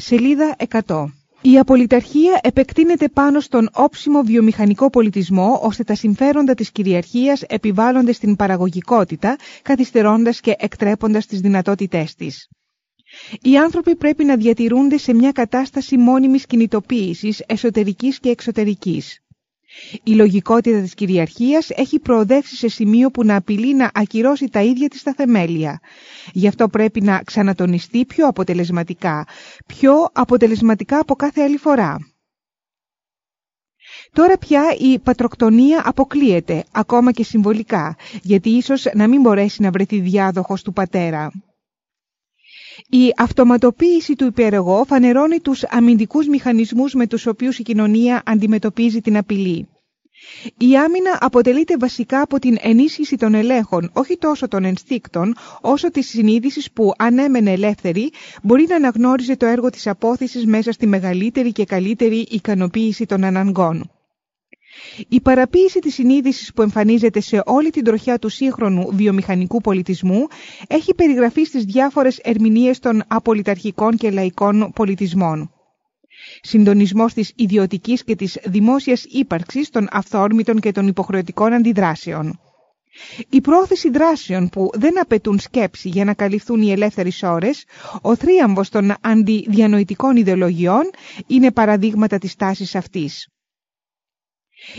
Σελίδα 100 η απολυταρχία επεκτείνεται πάνω στον όψιμο βιομηχανικό πολιτισμό ώστε τα συμφέροντα της κυριαρχίας επιβάλλονται στην παραγωγικότητα, καθυστερώντας και εκτρέποντας τις δυνατότητές της. Οι άνθρωποι πρέπει να διατηρούνται σε μια κατάσταση μόνιμης κινητοποίησης εσωτερικής και εξωτερικής. Η λογικότητα της κυριαρχίας έχει προοδεύσει σε σημείο που να απειλεί να ακυρώσει τα ίδια της τα θεμέλια. Γι' αυτό πρέπει να ξανατονιστεί πιο αποτελεσματικά, πιο αποτελεσματικά από κάθε άλλη φορά. Τώρα πια η πατροκτονία αποκλείεται, ακόμα και συμβολικά, γιατί ίσως να μην μπορέσει να βρεθεί διάδοχος του πατέρα. Η αυτοματοποίηση του υπερεγώ φανερώνει τους αμυντικούς μηχανισμούς με τους οποίους η κοινωνία αντιμετωπίζει την απειλή. Η άμυνα αποτελείται βασικά από την ενίσχυση των ελέγχων, όχι τόσο των ενστίκτων, όσο της συνείδησης που, αν έμενε ελεύθερη, μπορεί να αναγνώριζε το έργο της απόθεσης μέσα στη μεγαλύτερη και καλύτερη ικανοποίηση των αναγκών. Η παραποίηση της συνείδησης που εμφανίζεται σε όλη την τροχιά του σύγχρονου βιομηχανικού πολιτισμού έχει περιγραφεί στις διάφορες ερμηνείες των απολυταρχικών και λαϊκών πολιτισμών. Συντονισμός της ιδιωτικής και της δημόσιας ύπαρξης των αυθόρμητων και των υποχρεωτικών αντιδράσεων. Η πρόθεση δράσεων που δεν απαιτούν σκέψη για να καλυφθούν οι ελεύθερες ώρες, ο θρίαμβος των αντιδιανοητικών ιδεολογιών είναι παραδείγματα της τάσης αυτής.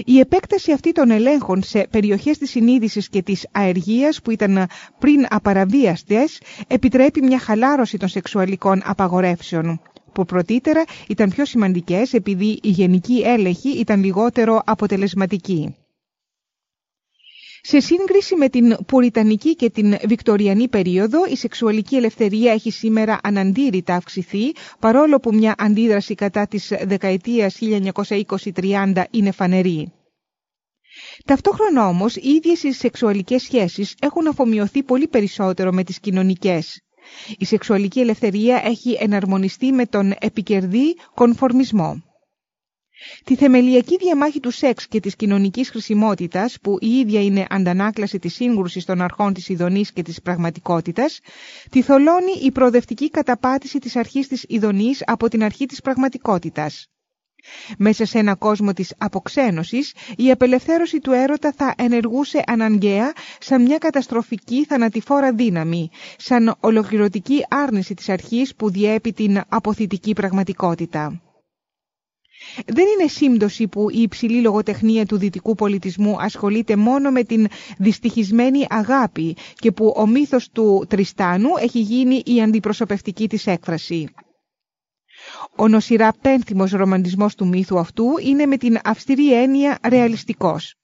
Η επέκταση αυτή των ελέγχων σε περιοχές της συνείδησης και της αεργίας που ήταν πριν απαραβίαστες επιτρέπει μια χαλάρωση των σεξουαλικών απαγορεύσεων που πρωτήτερα ήταν πιο σημαντικές επειδή η γενική έλεγχη ήταν λιγότερο αποτελεσματική. Σε σύγκριση με την πουριτανική και την βικτοριανή περίοδο, η σεξουαλική ελευθερία έχει σήμερα αναντήρητα αυξηθεί, παρόλο που μια αντίδραση κατά της δεκαετίας 1920-30 είναι φανερή. Ταυτόχρονα όμως, οι ίδιες οι σεξουαλικές σχέσεις έχουν αφομοιωθεί πολύ περισσότερο με τις κοινωνικές. Η σεξουαλική ελευθερία έχει εναρμονιστεί με τον επικερδή κονφορμισμό. Τη θεμελιακή διαμάχη του σεξ και της κοινωνικής χρησιμότητας, που η ίδια είναι αντανάκλαση της σύγκρουσης των αρχών της ειδονής και της πραγματικότητας, τη θολώνει η προοδευτική καταπάτηση της αρχής της ειδονής από την αρχή της πραγματικότητας. Μέσα σε ένα κόσμο της αποξένωσης, η απελευθέρωση του έρωτα θα ενεργούσε αναγκαία σαν μια καταστροφική θανατηφόρα δύναμη, σαν ολοκληρωτική άρνηση της αρχής που διέπει την αποθητική πραγματικότητα. Δεν είναι σύμπτωση που η υψηλή λογοτεχνία του δυτικού πολιτισμού ασχολείται μόνο με την δυστυχισμένη αγάπη και που ο μύθος του Τριστάνου έχει γίνει η αντιπροσωπευτική της έκφραση. Ο νοσηρά πένθυμος ρομαντισμός του μύθου αυτού είναι με την αυστηρή έννοια ρεαλιστικός.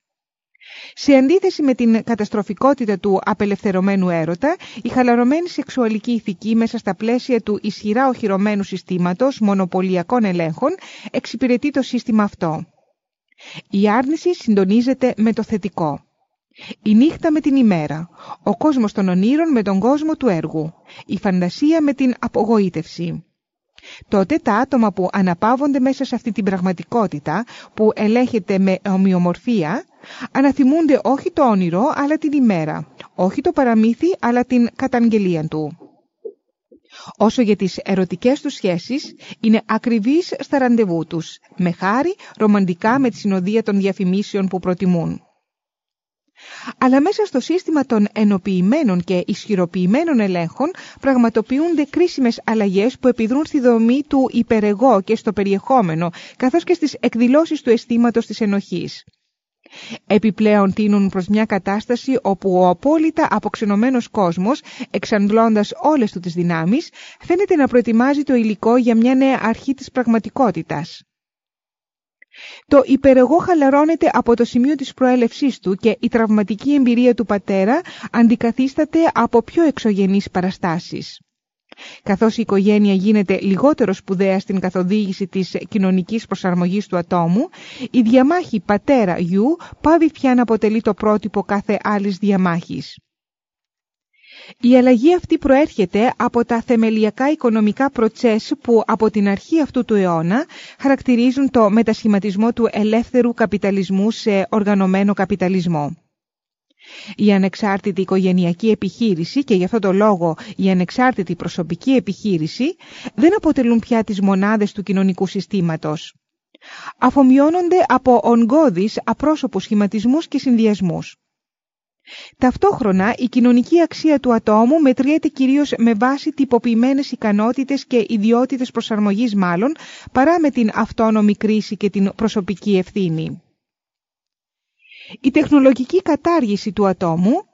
Σε αντίθεση με την καταστροφικότητα του απελευθερωμένου έρωτα, η χαλαρωμένη σεξουαλική ηθική μέσα στα πλαίσια του ισχυρά οχυρωμένου συστήματος μονοπωλιακών ελέγχων εξυπηρετεί το σύστημα αυτό. Η άρνηση συντονίζεται με το θετικό. Η νύχτα με την ημέρα, ο κόσμος των ονείρων με τον κόσμο του έργου, η φαντασία με την απογοήτευση τότε τα άτομα που αναπαύονται μέσα σε αυτή την πραγματικότητα που ελέγχεται με ομοιομορφία αναθυμούνται όχι το όνειρο αλλά την ημέρα, όχι το παραμύθι αλλά την καταγγελία του. Όσο για τις ερωτικές τους σχέσεις, είναι ακριβείς στα ραντεβού τους, με χάρη ρομαντικά με τη συνοδεία των διαφημίσεων που προτιμούν αλλά μέσα στο σύστημα των ενοποιημένων και ισχυροποιημένων ελέγχων πραγματοποιούνται κρίσιμες αλλαγές που επιδρούν στη δομή του υπερεγώ και στο περιεχόμενο, καθώς και στις εκδηλώσεις του αισθήματος της ενοχής. Επιπλέον τίνουν προς μια κατάσταση όπου ο απόλυτα αποξενωμένος κόσμος, εξαντλώντας όλες του τις δυνάμεις, φαίνεται να προετοιμάζει το υλικό για μια νέα αρχή της πραγματικότητας. Το υπερεγώ χαλαρώνεται από το σημείο της προέλευσής του και η τραυματική εμπειρία του πατέρα αντικαθίσταται από πιο εξωγενείς παραστάσεις. Καθώς η οικογένεια γίνεται λιγότερο σπουδαία στην καθοδήγηση της κοινωνικής προσαρμογής του ατόμου, η διαμάχη πατέρα-γιου πάβει πια να αποτελεί το πρότυπο κάθε άλλης διαμάχης. Η αλλαγή αυτή προέρχεται από τα θεμελιακά οικονομικά προτσές που από την αρχή αυτού του αιώνα χαρακτηρίζουν το μετασχηματισμό του ελεύθερου καπιταλισμού σε οργανωμένο καπιταλισμό. Η ανεξάρτητη οικογενειακή επιχείρηση και γι' αυτό το λόγο η ανεξάρτητη προσωπική επιχείρηση δεν αποτελούν πια τις μονάδες του κοινωνικού συστήματος. Αφομοιώνονται από ογκώδεις απρόσωπους σχηματισμούς και συνδυασμούς. Ταυτόχρονα η κοινωνική αξία του ατόμου μετριέται κυρίως με βάση τυποποιημένες ικανότητες και ιδιότητες προσαρμογής μάλλον παρά με την αυτόνομη κρίση και την προσωπική ευθύνη. Η τεχνολογική κατάργηση του ατόμου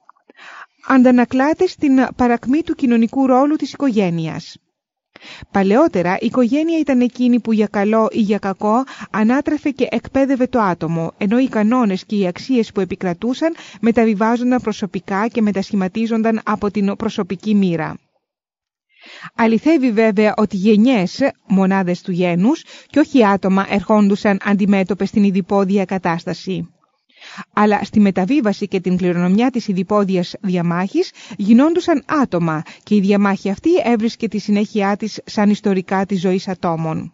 αντανακλάται στην παρακμή του κοινωνικού ρόλου της οικογένειας. Παλαιότερα η οικογένεια ήταν εκείνη που για καλό ή για κακό ανάτρεφε και εκπαίδευε το άτομο, ενώ οι κανόνες και οι αξίες που επικρατούσαν μεταβιβάζονταν προσωπικά και μετασχηματίζονταν από την προσωπική μοίρα. Αληθεύει βέβαια ότι γενιές, μονάδες του γένους και όχι άτομα ερχόντουσαν αντιμέτωπες στην ειδipόδια κατάσταση αλλά στη μεταβίβαση και την κληρονομιά της ειδipόδιας διαμάχης γινόντουσαν άτομα και η διαμάχη αυτή έβρισκε τη συνέχειά της σαν ιστορικά της ζωής ατόμων.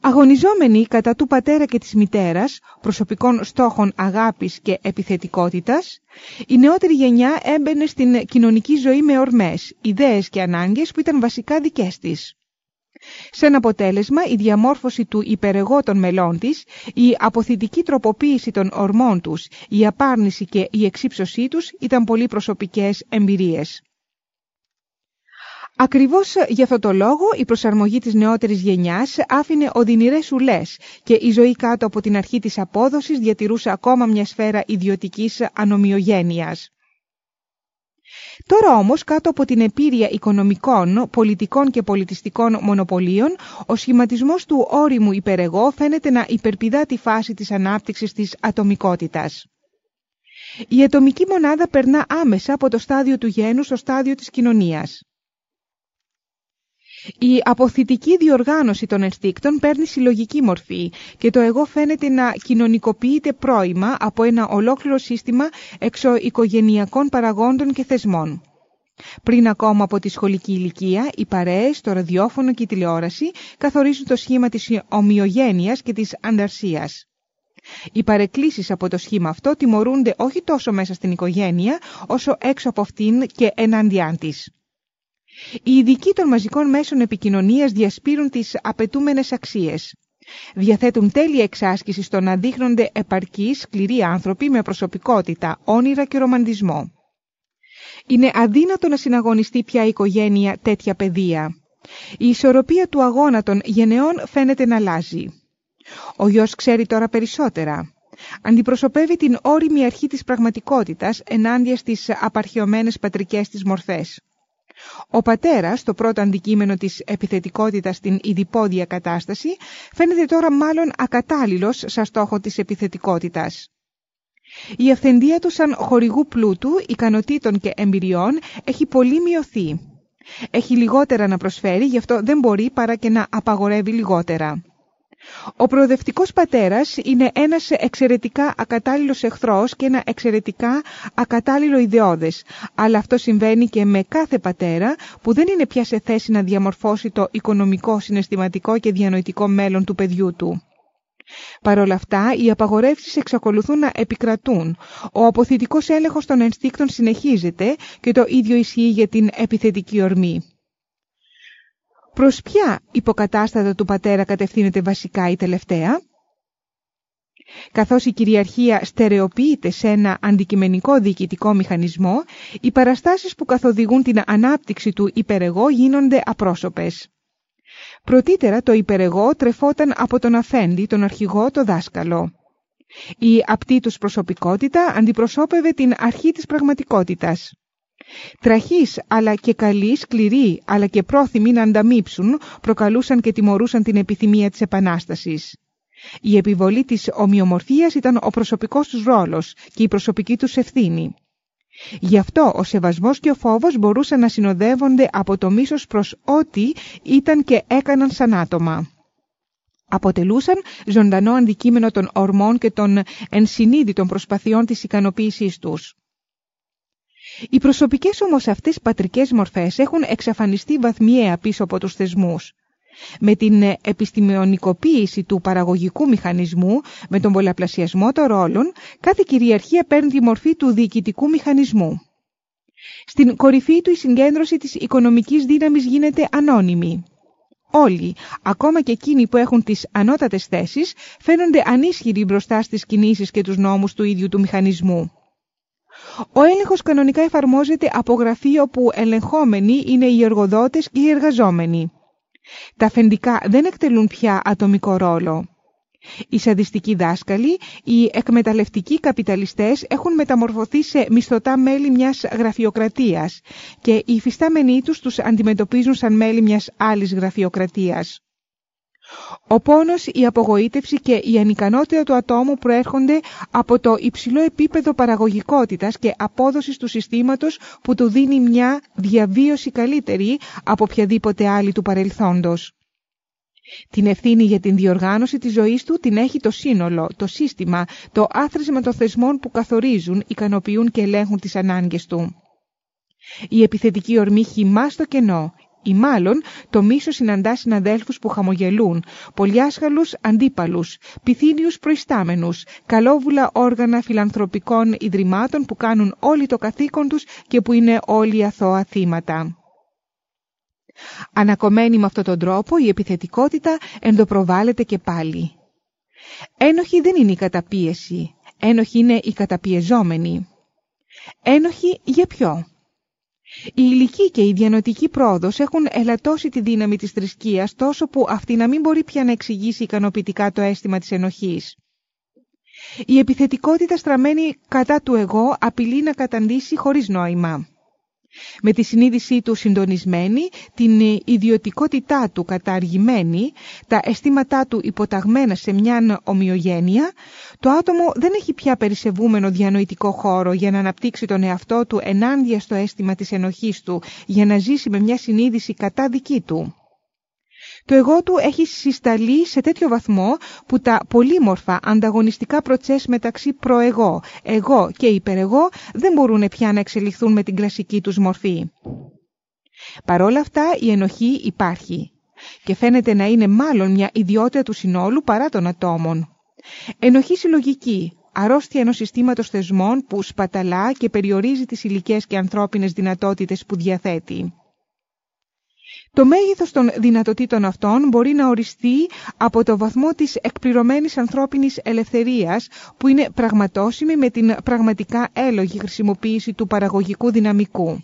Αγωνιζόμενοι κατά του πατέρα και της μητέρας, προσωπικών στόχων αγάπης και επιθετικότητας, η νεότερη γενιά έμπαινε στην κοινωνική ζωή με ορμές, ιδέες και ανάγκες που ήταν βασικά δικές της. Σαν αποτέλεσμα, η διαμόρφωση του υπερεγώ των μελών της, η αποθητική τροποποίηση των ορμών τους, η απάρνηση και η εξύψωσή τους ήταν πολύ προσωπικές εμπειρίες. Ακριβώς για αυτό το λόγο η προσαρμογή της νεότερης γενιάς άφηνε οδυνηρές ουλές και η ζωή κάτω από την αρχή της απόδοσης διατηρούσε ακόμα μια σφαίρα ιδιωτικής ανομοιογένειας. Τώρα όμως κάτω από την επίρρεια οικονομικών, πολιτικών και πολιτιστικών μονοπωλίων, ο σχηματισμός του όριμου υπερεγώ φαίνεται να υπερπηδά τη φάση της ανάπτυξης της ατομικότητας. Η ατομική μονάδα περνά άμεσα από το στάδιο του γένους στο στάδιο της κοινωνίας. Η αποθητική διοργάνωση των ενστίκτων παίρνει συλλογική μορφή και το εγώ φαίνεται να κοινωνικοποιείται πρόημα από ένα ολόκληρο σύστημα εξωοικογενειακών παραγόντων και θεσμών. Πριν ακόμα από τη σχολική ηλικία, οι παρέες, το ραδιόφωνο και η τηλεόραση καθορίζουν το σχήμα της ομοιογένειας και της ανταρσίας. Οι παρεκκλήσεις από το σχήμα αυτό τιμωρούνται όχι τόσο μέσα στην οικογένεια, όσο έξω από αυτήν και εναντιάν της. Οι ειδικοί των μαζικών μέσων επικοινωνίας διασπείρουν τις απαιτούμενες αξίες. Διαθέτουν τέλεια εξάσκηση στο να δείχνονται επαρκείς, σκληροί άνθρωποι με προσωπικότητα, όνειρα και ρομαντισμό. Είναι αδύνατο να συναγωνιστεί πια η οικογένεια τέτοια παιδεία. Η ισορροπία του αγώνα των γενεών φαίνεται να αλλάζει. Ο γιος ξέρει τώρα περισσότερα. Αντιπροσωπεύει την όρημη αρχή της πραγματικότητας ενάντια στις απαρχαιωμένες πατρικές της μορφές. Ο πατέρας, το πρώτο αντικείμενο της επιθετικότητας στην ειδipόδια κατάσταση, φαίνεται τώρα μάλλον ακατάλληλος σαν στόχο της επιθετικότητας. Η αυθεντία του σαν χορηγού πλούτου, ικανοτήτων και εμπειριών έχει πολύ μειωθεί. Έχει λιγότερα να προσφέρει, γι' αυτό δεν μπορεί παρά και να απαγορεύει λιγότερα. Ο προοδευτικός πατέρας είναι ένας εξαιρετικά ακατάλληλος εχθρός και ένα εξαιρετικά ακατάλληλο ιδεώδες, αλλά αυτό συμβαίνει και με κάθε πατέρα που δεν είναι πια σε θέση να διαμορφώσει το οικονομικό, συναισθηματικό και διανοητικό μέλλον του παιδιού του. Παρ' όλα αυτά, οι απαγορεύσεις εξακολουθούν να επικρατούν. Ο αποθητικός έλεγχος των ενστίκτων συνεχίζεται και το ίδιο ισχύει για την επιθετική ορμή. Προς ποια υποκατάστατα του πατέρα κατευθύνεται βασικά η τελευταία; Καθώς η κυριαρχία στερεοποιείται σε ένα αντικειμενικό διοικητικό μηχανισμό, οι παραστάσεις που καθοδηγούν την ανάπτυξη του υπερεγώ γίνονται απρόσωπες. Πρωτήτερα το υπερεγώ τρεφόταν από τον αφέντη, τον αρχηγό, το δάσκαλο. Η απτή τους προσωπικότητα αντιπροσώπευε την αρχή της πραγματικότητας. Τραχείς αλλά και καλοί, σκληροί αλλά και πρόθυμοι να ανταμείψουν προκαλούσαν και τιμωρούσαν την επιθυμία της Επανάστασης. Η επιβολή της ομοιομορφίας ήταν ο προσωπικός τους ρόλος και η προσωπική τους ευθύνη. Γι' αυτό ο σεβασμός και ο φόβος μπορούσαν να συνοδεύονται από το μίσος προς ό,τι ήταν και έκαναν σαν άτομα. Αποτελούσαν ζωντανό αντικείμενο των ορμών και των ενσυνείδητων προσπαθειών της ικανοποίησής τους. Οι προσωπικές όμως αυτές πατρικές μορφές έχουν εξαφανιστεί βαθμιαία πίσω από τους θεσμούς. Με την επιστημονικοποίηση του παραγωγικού μηχανισμού, με τον πολλαπλασιασμό των ρόλων, κάθε κυριαρχία παίρνει τη μορφή του διοικητικού μηχανισμού. Στην κορυφή του η συγκέντρωση της οικονομικής δύναμης γίνεται ανώνυμη. Όλοι, ακόμα και εκείνοι που έχουν τις ανώτατες θέσεις, φαίνονται ανίσχυροι μπροστά στις κινήσεις και τους νόμους του ίδιου του μηχανισμού. Ο έλεγχος κανονικά εφαρμόζεται από γραφείο που ελεγχόμενοι είναι οι εργοδότες και οι εργαζόμενοι. Τα αφεντικά δεν εκτελούν πια ατομικό ρόλο. Οι σαδιστικοί δάσκαλοι, οι εκμεταλλευτικοί καπιταλιστές έχουν μεταμορφωθεί σε μισθωτά μέλη μιας γραφειοκρατίας και οι υφιστάμενοι τους τους αντιμετωπίζουν σαν μέλη μιας άλλης γραφειοκρατίας. Ο πόνος, η απογοήτευση και η ανικανότητα του ατόμου προέρχονται από το υψηλό επίπεδο παραγωγικότητας και απόδοσης του συστήματος που του δίνει μια διαβίωση καλύτερη από οποιαδήποτε άλλη του παρελθόντος. Την ευθύνη για την διοργάνωση της ζωής του την έχει το σύνολο, το σύστημα, το άθροισμα των θεσμών που καθορίζουν, ικανοποιούν και ελέγχουν τις ανάγκες του. Η επιθετική ορμή χυμά στο κενό, ή μάλλον το μίσος συναντά συναδέλφους που χαμογελούν, πολυάσχαλους αντίπαλους, πυθύνιους προϊστάμενους, καλόβουλα όργανα φιλανθρωπικών ιδρυμάτων που κάνουν όλοι το καθήκον τους και που είναι όλοι αθώα θύματα. Ανακομμένη με αυτόν τον τρόπο η επιθετικότητα ενδοπροβάλλεται και πάλι. Ένοχη δεν είναι η καταπίεση, ένοχη είναι η καταπιεζόμενη. Ένοχη για ποιο; Η ηλική και η διανοτική πρόοδος έχουν ελαττώσει τη δύναμη της θρησκείας τόσο που αυτή να μην μπορεί πια να εξηγήσει ικανοποιητικά το αίσθημα της ενοχής. Η επιθετικότητα στραμμένη κατά του εγώ απειλεί να καταντήσει χωρίς νόημα. Με τη συνείδησή του συντονισμένη, την ιδιωτικότητά του καταργημένη, τα αισθήματά του υποταγμένα σε μια ομοιογένεια, το άτομο δεν έχει πια περισσευούμενο διανοητικό χώρο για να αναπτύξει τον εαυτό του ενάντια στο αίσθημα της ενοχής του, για να ζήσει με μια συνείδηση κατά δική του. Το εγώ του έχει συσταλεί σε τέτοιο βαθμό που τα πολύμορφα ανταγωνιστικά προτσές μεταξύ προεγώ, εγώ και υπερεγώ δεν μπορούν πια να εξελιχθούν με την κλασική τους μορφή. Παρόλα αυτά η ενοχή υπάρχει και φαίνεται να είναι μάλλον μια ιδιότητα του συνόλου παρά των ατόμων. Ενοχή συλλογική, αρρώστια ενός συστήματος θεσμών που σπαταλά και περιορίζει τις υλικές και ανθρώπινες δυνατότητες που διαθέτει. Το μέγεθος των δυνατοτήτων αυτών μπορεί να οριστεί από το βαθμό της εκπληρωμένης ανθρώπινης ελευθερίας που είναι πραγματώσιμη με την πραγματικά έλογη χρησιμοποίηση του παραγωγικού δυναμικού.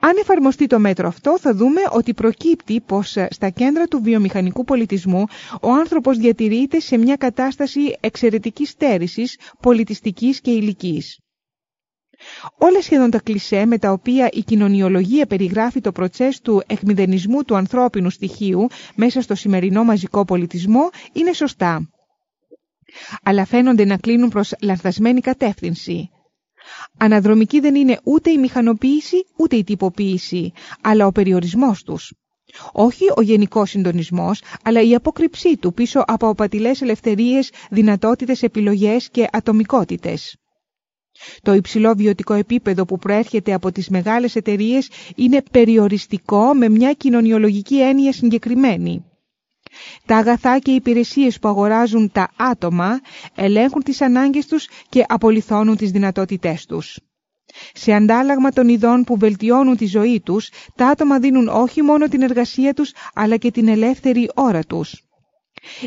Αν εφαρμοστεί το μέτρο αυτό θα δούμε ότι προκύπτει πως στα κέντρα του βιομηχανικού πολιτισμού ο άνθρωπος διατηρείται σε μια κατάσταση εξαιρετικής στέρησης, πολιτιστικής και υλικής. Όλα σχεδόν τα κλισέ με τα οποία η κοινωνιολογία περιγράφει το προτσές του εκμηδενισμού του ανθρώπινου στοιχείου μέσα στο σημερινό μαζικό πολιτισμό είναι σωστά. Αλλά φαίνονται να κλείνουν προς λανθασμένη κατεύθυνση. Αναδρομική δεν είναι ούτε η μηχανοποίηση ούτε η τυποποίηση, αλλά ο περιορισμός τους. Όχι ο γενικός συντονισμός, αλλά η απόκρυψή του πίσω από απατηλές ελευθερίες, δυνατότητες, επιλογές και ατομικότητες. Το υψηλό βιωτικό επίπεδο που προέρχεται από τις μεγάλες εταιρείες είναι περιοριστικό με μια κοινωνιολογική έννοια συγκεκριμένη. Τα αγαθά και οι υπηρεσίες που αγοράζουν τα άτομα ελέγχουν τις ανάγκες τους και απολυθώνουν τις δυνατότητές τους. Σε αντάλλαγμα των ειδών που βελτιώνουν τη ζωή τους, τα άτομα δίνουν όχι μόνο την εργασία τους, αλλά και την ελεύθερη ώρα τους.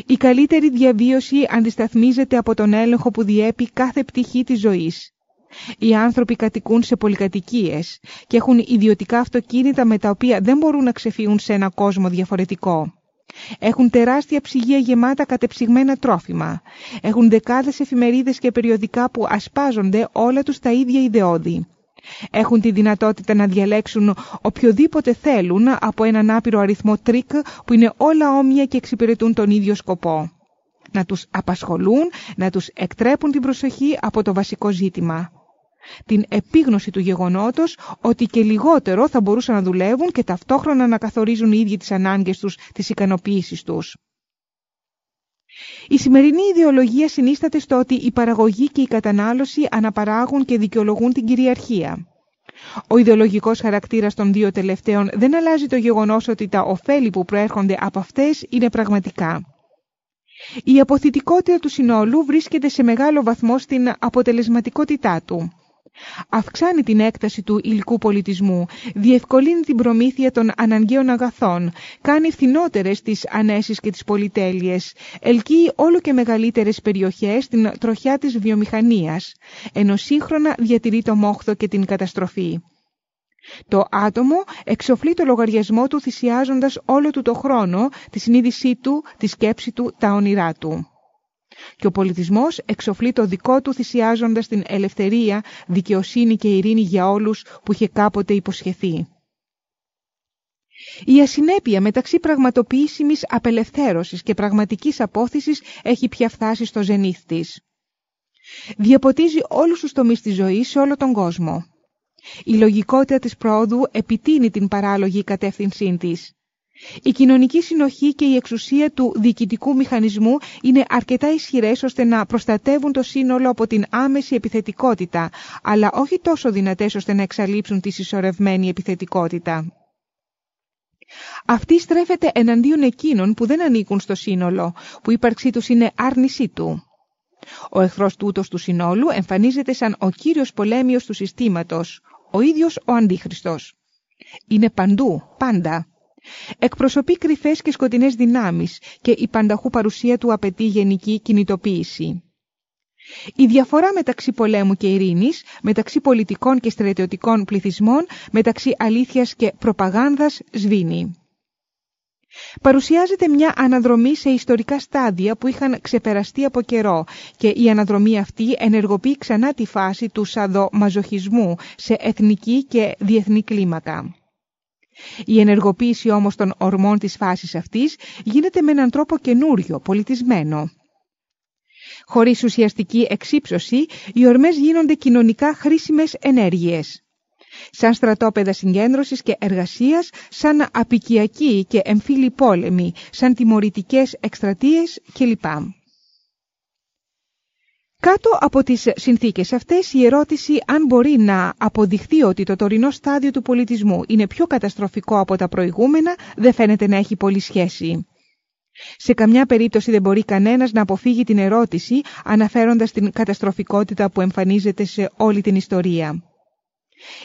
Η καλύτερη διαβίωση αντισταθμίζεται από τον έλεγχο που διέπει κάθε πτυχή της ζωής. Οι άνθρωποι κατοικούν σε πολυκατοικίες και έχουν ιδιωτικά αυτοκίνητα με τα οποία δεν μπορούν να ξεφύγουν σε ένα κόσμο διαφορετικό. Έχουν τεράστια ψυγεία γεμάτα κατεψυγμένα τρόφιμα. Έχουν δεκάδες εφημερίδες και περιοδικά που ασπάζονται όλα τους τα ίδια ιδεώδη. Έχουν τη δυνατότητα να διαλέξουν οποιοδήποτε θέλουν από έναν άπειρο αριθμό τρικ που είναι όλα όμοια και εξυπηρετούν τον ίδιο σκοπό. Να τους απασχολούν, να τους εκτρέπουν την προσοχή από το βασικό ζήτημα την επίγνωση του γεγονότος ότι και λιγότερο θα μπορούσαν να δουλεύουν και ταυτόχρονα να καθορίζουν οι ίδιοι τις ανάγκες τους, τις ικανοποίησεις τους. Η σημερινή ιδεολογία συνίσταται στο ότι η παραγωγή και η κατανάλωση αναπαράγουν και δικαιολογούν την κυριαρχία. Ο ιδεολογικός χαρακτήρας των δύο τελευταίων δεν αλλάζει το γεγονός ότι τα ωφέλη που προέρχονται από αυτές είναι πραγματικά. Η αποθητικότητα του συνόλου βρίσκεται σε μεγάλο βαθμό στην αποτελεσματικότητά του. Αυξάνει την έκταση του υλικού πολιτισμού, διευκολύνει την προμήθεια των αναγκαίων αγαθών, κάνει φθηνότερες τις ανέσεις και τις πολυτέλειες, ελκύει όλο και μεγαλύτερες περιοχές στην τροχιά της βιομηχανίας, ενώ σύγχρονα διατηρεί το μόχθο και την καταστροφή. Το άτομο εξοφλεί το λογαριασμό του θυσιάζοντας όλο του το χρόνο, τη συνείδησή του, τη σκέψη του, τα όνειρά του. Και ο πολιτισμός εξοφλεί το δικό του θυσιάζοντας την ελευθερία, δικαιοσύνη και ειρήνη για όλους που είχε κάποτε υποσχεθεί. Η ασυνέπεια μεταξύ πραγματοποιήσιμης απελευθέρωσης και πραγματικής απόθεσης έχει πια φτάσει στο ζενήθ της. Διαποτίζει όλους τους τομείς της ζωής σε όλο τον κόσμο. Η λογικότητα της πρόοδου επιτείνει την παράλογη κατεύθυνσή της. Η κοινωνική συνοχή και η εξουσία του διοικητικού μηχανισμού είναι αρκετά ισχυρές ώστε να προστατεύουν το σύνολο από την άμεση επιθετικότητα, αλλά όχι τόσο δυνατές ώστε να εξαλείψουν τη συσσωρευμένη επιθετικότητα. Αυτή στρέφεται εναντίον εκείνων που δεν ανήκουν στο σύνολο, που η ύπαρξή τους είναι άρνησή του. Ο εχθρός τούτος του συνόλου εμφανίζεται σαν ο κύριος πολέμιος του συστήματος, ο ίδιος ο Αντίχριστος. Είναι παντού, πάντα. Εκπροσωπεί κρυφές και σκοτεινές δυνάμεις και η πανταχού παρουσία του απαιτεί γενική κινητοποίηση. Η διαφορά μεταξύ πολέμου και ειρήνης, μεταξύ πολιτικών και στρατιωτικών πληθυσμών, μεταξύ αλήθειας και προπαγάνδας σβήνει παρουσιάζεται μια αναδρομή σε ιστορικά στάδια που είχαν ξεπεραστεί από καιρό και η αναδρομή αυτή ενεργοποιεί ξανά τη φάση του σαδομαζοχισμού σε εθνική και διεθνή κλίμακα. Η ενεργοποίηση όμως των ορμών της φάσης αυτής γίνεται με έναν τρόπο καινούριο, πολιτισμένο. Χωρίς ουσιαστική εξύψωση, οι ορμές γίνονται κοινωνικά χρήσιμες ενέργειες σαν στρατόπεδα συγκέντρωσης και εργασίας, σαν απικιακοί και εμφύλοι πόλεμοι, σαν τιμωρητικές εκστρατείες κλπ. Κάτω από τις συνθήκες αυτές η ερώτηση αν μπορεί να αποδειχθεί ότι το τωρινό στάδιο του πολιτισμού είναι πιο καταστροφικό από τα προηγούμενα δεν φαίνεται να έχει πολύ σχέση. Σε καμιά περίπτωση δεν μπορεί κανένας να αποφύγει την ερώτηση αναφέροντας την καταστροφικότητα που εμφανίζεται σε όλη την ιστορία.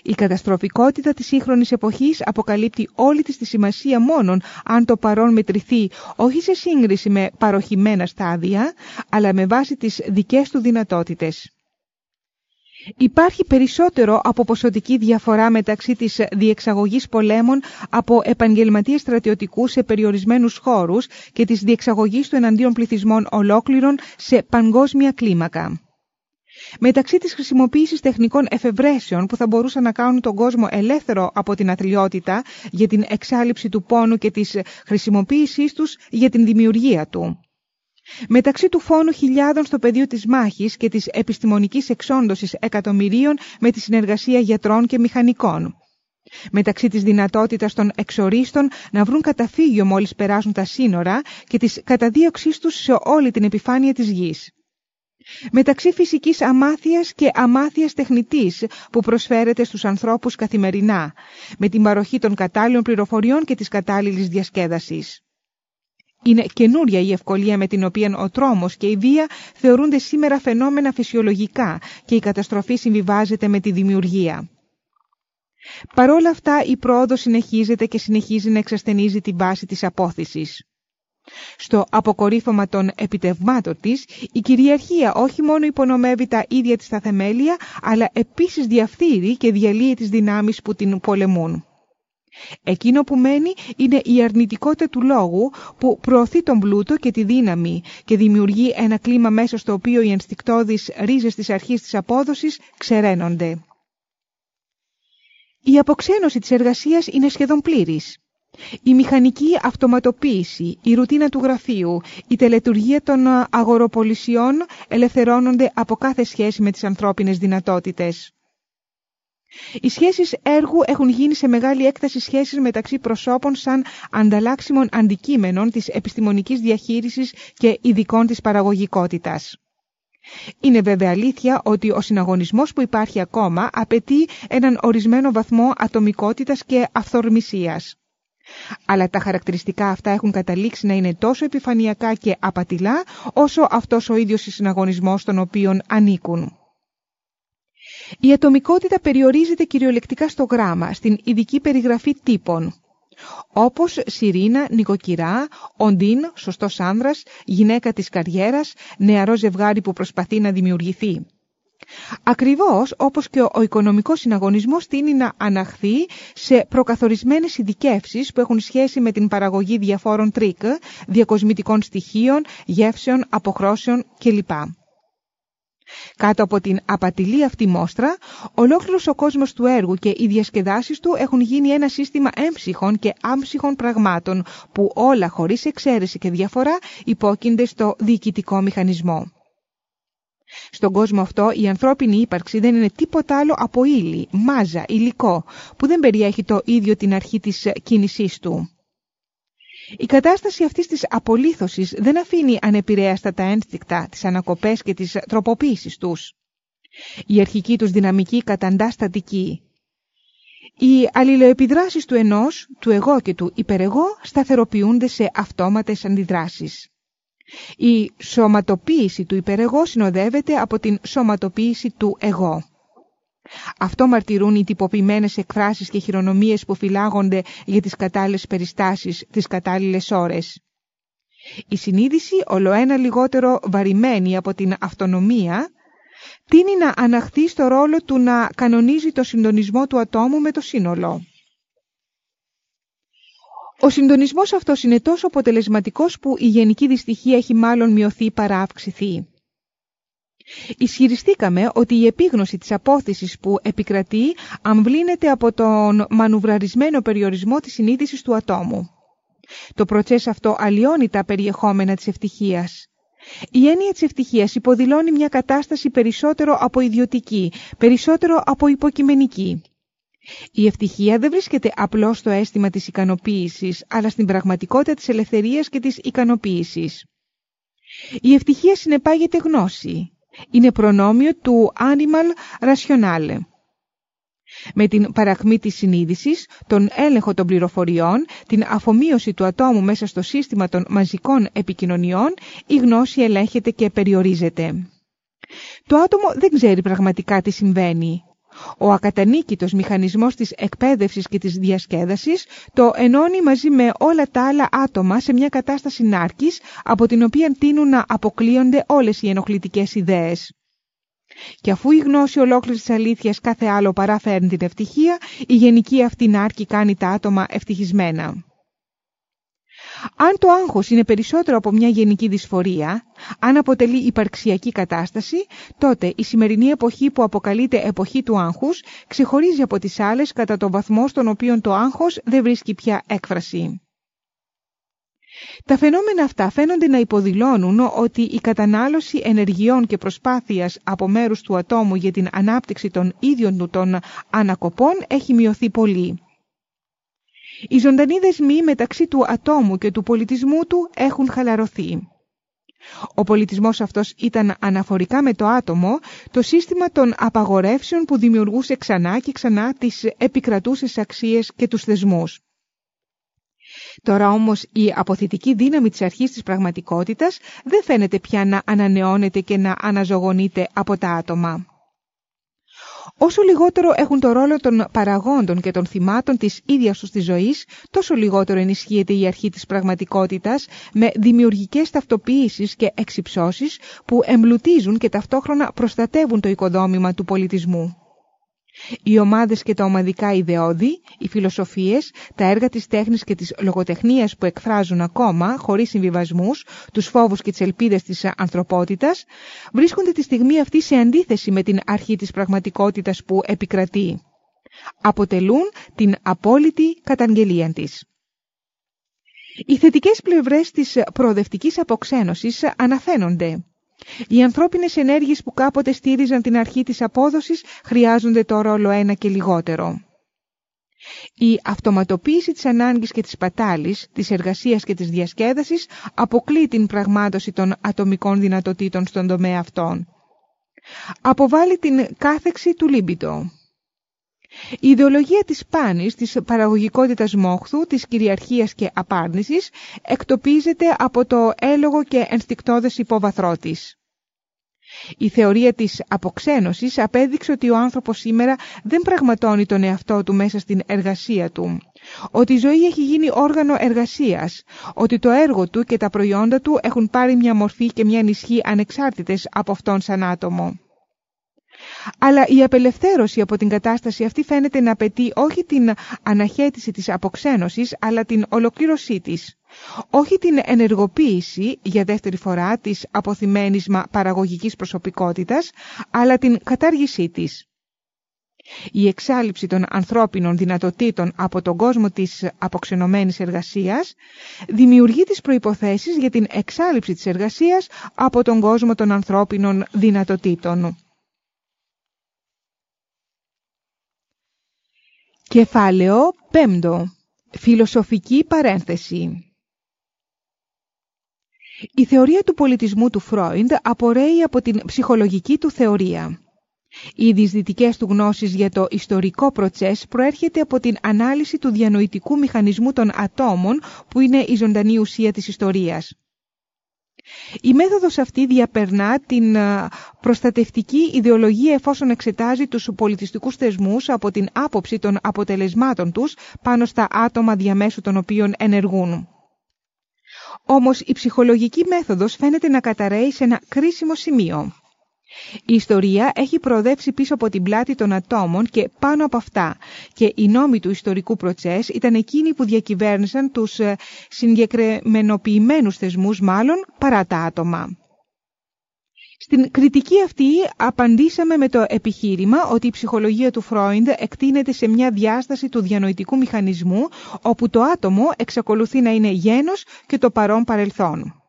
Η καταστροφικότητα της σύγχρονης εποχής αποκαλύπτει όλη της τη σημασία μόνον αν το παρόν μετρηθεί όχι σε σύγκριση με παροχημένα στάδια, αλλά με βάση τις δικές του δυνατότητες. Υπάρχει περισσότερο από ποσοτική διαφορά μεταξύ της διεξαγωγής πολέμων από επαγγελματίες στρατιωτικούς σε περιορισμένους χώρους και της διεξαγωγής του εναντίον πληθυσμών ολόκληρων σε παγκόσμια κλίμακα μεταξύ της χρησιμοποίησης τεχνικών εφευρέσεων που θα μπορούσαν να κάνουν τον κόσμο ελεύθερο από την αθλειότητα για την εξάλληψη του πόνου και της χρησιμοποίησής τους για την δημιουργία του. Μεταξύ του φόνου χιλιάδων στο πεδίο της μάχης και της επιστημονικής εξόντωσης εκατομμυρίων με τη συνεργασία γιατρών και μηχανικών. Μεταξύ της δυνατότητας των εξορίστων να βρουν καταφύγιο μόλις περάσουν τα σύνορα και της καταδίωξής τους σε όλη την επιφάνεια της γης μεταξύ φυσικής αμάθειας και αμάθειας τεχνητής που προσφέρεται στους ανθρώπους καθημερινά, με την παροχή των κατάλληλων πληροφοριών και της κατάλληλης διασκέδασης. Είναι καινούρια η ευκολία με την οποία ο τρόμος και η βία θεωρούνται σήμερα φαινόμενα φυσιολογικά και η καταστροφή συμβιβάζεται με τη δημιουργία. Παρόλα αυτά η πρόοδος συνεχίζεται και συνεχίζει να εξασθενίζει την βάση της απόθεσης. Στο αποκορύφωμα των επιτευγμάτων της, η κυριαρχία όχι μόνο υπονομεύει τα ίδια της τα θεμέλια, αλλά επίσης διαφθείρει και διαλύει τις δυνάμεις που την πολεμούν. Εκείνο που μένει είναι η αρνητικότητα του λόγου που προωθεί τον πλούτο και τη δύναμη και δημιουργεί ένα κλίμα μέσα στο οποίο οι ενστικτόδεις ρίζες της αρχής της απόδοσης ξεραίνονται. Η αποξένωση της εργασίας είναι σχεδόν πλήρης. Η μηχανική αυτοματοποίηση, η ρουτίνα του γραφείου, η τελετουργία των αγοροπολισιών ελευθερώνονται από κάθε σχέση με τις ανθρώπινες δυνατότητες. Οι σχέσεις έργου έχουν γίνει σε μεγάλη έκταση σχέσεις μεταξύ προσώπων σαν ανταλλάξιμων αντικείμενων της επιστημονικής διαχείρισης και ειδικών της παραγωγικότητας. Είναι βέβαια αλήθεια ότι ο συναγωνισμός που υπάρχει ακόμα απαιτεί έναν ορισμένο βαθμό ατομικότητας και αυθορμησίας. Αλλά τα χαρακτηριστικά αυτά έχουν καταλήξει να είναι τόσο επιφανειακά και απατηλά όσο αυτός ο ίδιος συναγωνισμός στον οποίο ανήκουν. Η ατομικότητα περιορίζεται κυριολεκτικά στο γράμμα, στην ειδική περιγραφή τύπων. Όπως Σιρήνα, νοικοκυρά, Οντίν, σωστός άνδρας, γυναίκα της καριέρας, νεαρό ζευγάρι που προσπαθεί να δημιουργηθεί. Ακριβώς όπως και ο οικονομικός συναγωνισμός τίνει να αναχθεί σε προκαθορισμένες ειδικεύσεις που έχουν σχέση με την παραγωγή διαφόρων τρίκ, διακοσμητικών στοιχείων, γεύσεων, αποχρώσεων κλπ. Κάτω από την απατηλή αυτή μόστρα, ολόκληρος ο κόσμος του έργου και οι διασκεδάσεις του έχουν γίνει ένα σύστημα έμψυχων και άμψυχων πραγμάτων που όλα χωρίς εξαίρεση και διαφορά υπόκεινται στο διοικητικό μηχανισμό. Στον κόσμο αυτό η ανθρώπινη ύπαρξη δεν είναι τίποτα άλλο από ύλη, μάζα, υλικό, που δεν περιέχει το ίδιο την αρχή της κίνησής του. Η κατάσταση αυτής της απολύθωσης δεν αφήνει ανεπηρέαστα τα ένστικτα, τις ανακοπές και τις τροποποίησεις τους. Η αρχική τους δυναμική καταντά στατική. Οι αλληλοεπιδράσεις του ενός, του εγώ και του υπερεγώ σταθεροποιούνται σε αυτόματες αντιδράσεις. Η σωματοποίηση του υπερεγώ συνοδεύεται από την σωματοποίηση του εγώ. Αυτό μαρτυρούν οι τυποποιημένες εκφράσεις και χειρονομίες που φυλάγονται για τις κατάλληλες περιστάσεις, τις κατάλληλες ώρες. Η συνείδηση, ολοένα λιγότερο βαρημένη από την αυτονομία, τίνει να αναχθεί στο ρόλο του να κανονίζει το συντονισμό του ατόμου με το σύνολο. Ο συντονισμός αυτός είναι τόσο αποτελεσματικός που η γενική δυστυχία έχει μάλλον μειωθεί παρά αυξηθεί. Ισχυριστήκαμε ότι η επίγνωση της απόθεσης που επικρατεί αμβλύνεται από τον μανουβραρισμένο περιορισμό της συνείδησης του ατόμου. Το προτσές αυτό αλλοιώνει τα περιεχόμενα της ευτυχίας. Η έννοια της ευτυχίας υποδηλώνει μια κατάσταση περισσότερο από ιδιωτική, περισσότερο από υποκειμενική. Η ευτυχία δεν βρίσκεται απλώς στο αίσθημα της ικανοποίησης, αλλά στην πραγματικότητα της ελευθερίας και της ικανοποίησης. Η ευτυχία συνεπάγεται γνώση. Είναι προνόμιο του animal rationale. Με την παραχμή της συνείδησης, τον έλεγχο των πληροφοριών, την αφομοίωση του ατόμου μέσα στο σύστημα των μαζικών επικοινωνιών, η γνώση ελέγχεται και περιορίζεται. Το άτομο δεν ξέρει πραγματικά τι συμβαίνει. Ο ακατανίκητος μηχανισμός της εκπαίδευσης και της διασκέδασης το ενώνει μαζί με όλα τα άλλα άτομα σε μια κατάσταση νάρκης από την οποία τείνουν να αποκλείονται όλες οι ενοχλητικές ιδέες. Και αφού η γνώση ολόκληρης της αλήθειας κάθε άλλο παραφέρνει την ευτυχία, η γενική αυτή νάρκη κάνει τα άτομα ευτυχισμένα. Αν το άγχος είναι περισσότερο από μια γενική δυσφορία, αν αποτελεί υπαρξιακή κατάσταση, τότε η σημερινή εποχή που αποκαλείται εποχή του άγχους ξεχωρίζει από τις άλλες κατά το βαθμό στον οποίο το άγχος δεν βρίσκει πια έκφραση. Τα φαινόμενα αυτά φαίνονται να υποδηλώνουν ότι η κατανάλωση ενεργειών και προσπάθειας από μέρους του ατόμου για την ανάπτυξη των ίδιων του των ανακοπών έχει μειωθεί πολύ. Οι ζωντανοί δεσμοί μεταξύ του ατόμου και του πολιτισμού του έχουν χαλαρωθεί. Ο πολιτισμός αυτός ήταν αναφορικά με το άτομο το σύστημα των απαγορεύσεων που δημιουργούσε ξανά και ξανά τις επικρατούσες αξίες και τους θεσμούς. Τώρα όμως η αποθητική δύναμη της αρχής της πραγματικότητας δεν φαίνεται πια να ανανεώνεται και να αναζωογονείται από τα άτομα. Όσο λιγότερο έχουν το ρόλο των παραγόντων και των θυμάτων της ίδιας τους της ζωής, τόσο λιγότερο ενισχύεται η αρχή της πραγματικότητας με δημιουργικές ταυτοποιήσεις και εξυψώσεις που εμπλουτίζουν και ταυτόχρονα προστατεύουν το οικοδόμημα του πολιτισμού. Οι ομάδες και τα ομαδικά ιδεώδη, οι φιλοσοφίες, τα έργα της τέχνης και της λογοτεχνίας που εκφράζουν ακόμα, χωρίς συμβιβασμούς, τους φόβους και τις ελπίδες της ανθρωπότητας, βρίσκονται τη στιγμή αυτή σε αντίθεση με την αρχή της πραγματικότητας που επικρατεί. Αποτελούν την απόλυτη καταγγελία της. Οι θετικές πλευρές της προοδευτικής αποξένωσης αναφαίνονται. Οι ανθρώπινες ενέργειες που κάποτε στήριζαν την αρχή της απόδοσης χρειάζονται τώρα όλο ένα και λιγότερο. Η αυτοματοποίηση της ανάγκης και της πατάλης, της εργασίας και της διασκέδασης αποκλεί την πραγμάτωση των ατομικών δυνατοτήτων στον τομέα αυτών. Αποβάλλει την κάθεξη του λίμπητο. Η ιδεολογία της πάνης, της παραγωγικότητας μόχθου, της κυριαρχίας και απάρνησης εκτοπίζεται από το έλογο και ενστικτόδες υπόβαθρό της. Η θεωρία της αποξένωσης απέδειξε ότι ο άνθρωπος σήμερα δεν πραγματώνει τον εαυτό του μέσα στην εργασία του, ότι η ζωή έχει γίνει όργανο εργασίας, ότι το έργο του και τα προϊόντα του έχουν πάρει μια μορφή και μια νησχή ανεξάρτητες από αυτόν σαν άτομο. Αλλά η απελευθέρωση από την κατάσταση αυτή φαίνεται να απαιτεί όχι την αναχέτηση της αποξένωσης, αλλά την ολοκλήρωσή της. Όχι την ενεργοποίηση για δεύτερη φορά της αποθυμένης παραγωγικής προσωπικότητας, αλλά την κατάργησή της. Η εξάλληψη των ανθρώπινων δυνατοτήτων από τον κόσμο της αποξενωμένης εργασίας δημιουργεί τις προϋποθέσεις για την εξάλληψη της εργασίας από τον κόσμο των ανθρώπινων δυνατοτήτων. Κεφάλαιο 5. Φιλοσοφική παρένθεση Η θεωρία του πολιτισμού του Φρόιντ απορρέει από την ψυχολογική του θεωρία. Οι δυσδυτικές του γνώσεις για το ιστορικό προτσές προέρχεται από την ανάλυση του διανοητικού μηχανισμού των ατόμων που είναι η ζωντανή ουσία της ιστορίας. Η μέθοδος αυτή διαπερνά την ε, προστατευτική ιδεολογία εφόσον εξετάζει τους πολιτιστικούς θεσμούς από την άποψη των αποτελεσμάτων τους πάνω στα άτομα διαμέσου των οποίων ενεργούν. Όμως η ψυχολογική μέθοδος φαίνεται να καταραίει σε ένα κρίσιμο σημείο. Η ιστορία έχει προοδεύσει πίσω από την πλάτη των ατόμων και πάνω από αυτά και οι νόμοι του ιστορικού προτσές ήταν εκείνοι που διακυβέρνησαν τους ε, συγκεκριμενοποιημένους θεσμούς μάλλον παρά τα άτομα. Στην κριτική αυτή απαντήσαμε με το επιχείρημα ότι η ψυχολογία του Φρόιντ εκτείνεται σε μια διάσταση του διανοητικού μηχανισμού όπου το άτομο εξακολουθεί να είναι γένος και το παρόν παρελθόν.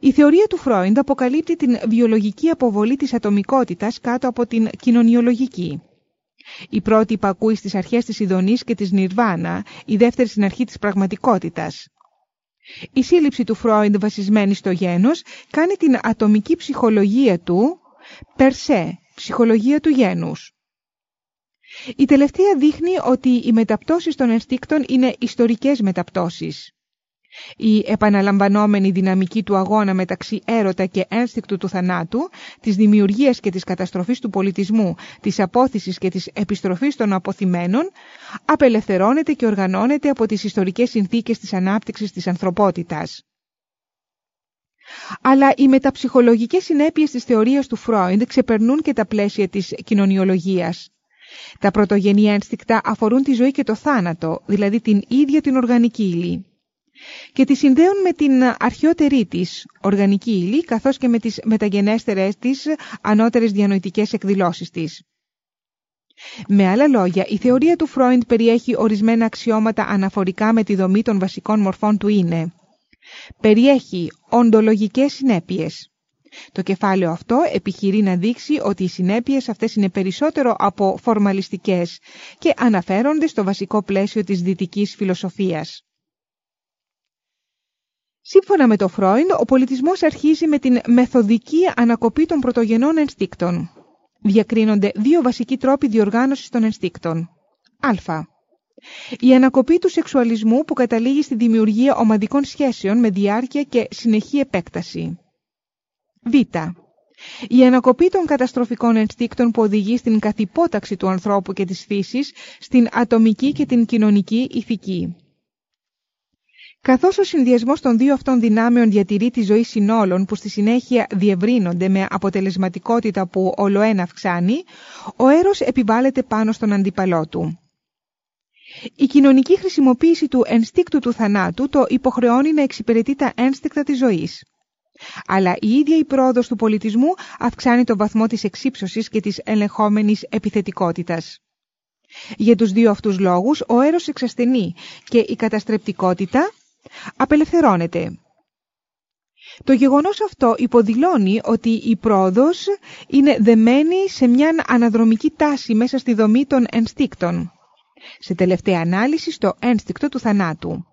Η θεωρία του Φρόιντ αποκαλύπτει την βιολογική αποβολή της ατομικότητας κάτω από την κοινωνιολογική. Η πρώτη υπακούει στις αρχές της Ιδονής και της Νιρβάνα, η δεύτερη στην αρχή της πραγματικότητας. Η σύλληψη του Φρόιντ βασισμένη στο γένος κάνει την ατομική ψυχολογία του περσέ, ψυχολογία του γένους. Η τελευταία δείχνει ότι οι μεταπτώσεις των ενστίκτων είναι ιστορικές μεταπτώσεις. Η επαναλαμβανόμενη δυναμική του αγώνα μεταξύ έρωτα και ένστικτου του θανάτου, της δημιουργίας και της καταστροφής του πολιτισμού, της απόθυσης και της επιστροφής των αποθυμένων, απελευθερώνεται και οργανώνεται από τις ιστορικές συνθήκες της ανάπτυξης της ανθρωπότητας. Αλλά οι μεταψυχολογικές συνέπειες της θεωρίας του Φρόιντ ξεπερνούν και τα πλαίσια της κοινωνιολογίας. Τα πρωτογενή ένστικτα αφορούν τη ζωή και το θάνατο, δηλαδή την ίδια την οργανική ύλη και τη συνδέουν με την αρχαιότερη της οργανική ύλη καθώς και με τις μεταγενέστερες της ανώτερες διανοητικές εκδηλώσεις της. Με άλλα λόγια, η θεωρία του Φρόιντ περιέχει ορισμένα αξιώματα αναφορικά με τη δομή των βασικών μορφών του είναι. Περιέχει οντολογικές συνέπειες. Το κεφάλαιο αυτό επιχειρεί να δείξει ότι οι συνέπειες αυτές είναι περισσότερο από φορμαλιστικές και αναφέρονται στο βασικό πλαίσιο της δυτικής φιλοσοφίας. Σύμφωνα με το Φρόιντ, ο πολιτισμός αρχίζει με την μεθοδική ανακοπή των πρωτογενών ενστίκτων. Διακρίνονται δύο βασικοί τρόποι διοργάνωσης των ενστίκτων. Α. Η ανακοπή του σεξουαλισμού που καταλήγει στη δημιουργία ομαδικών σχέσεων με διάρκεια και συνεχή επέκταση. Β. Η ανακοπή των καταστροφικών ενστίκτων που οδηγεί στην καθυπόταξη του ανθρώπου και της φύσης, στην ατομική και την κοινωνική ηθική. Καθώς ο συνδυασμός των δύο αυτών δυνάμεων διατηρεί τη ζωή συνόλων που στη συνέχεια διευρύνονται με αποτελεσματικότητα που ολοένα αυξάνει, ο έρος επιβάλλεται πάνω στον αντίπαλό του. Η κοινωνική χρησιμοποίηση του ενστίκτου του θανάτου το υποχρεώνει να εξυπηρετεί τα ένστικτα της ζωής. Αλλά η ίδια η πρόοδος του πολιτισμού αυξάνει το βαθμό της εξύψωσης και της ελεγχόμενης επιθετικότητας. Για τους δύο αυτούς λόγους ο έρος εξασθενεί και η καταστρεπτικότητα απελευθερώνεται. Το γεγονός αυτό υποδηλώνει ότι η πρόοδος είναι δεμένη σε μια αναδρομική τάση μέσα στη δομή των ενστίκτων. Σε τελευταία ανάλυση στο ένστικτο του θανάτου.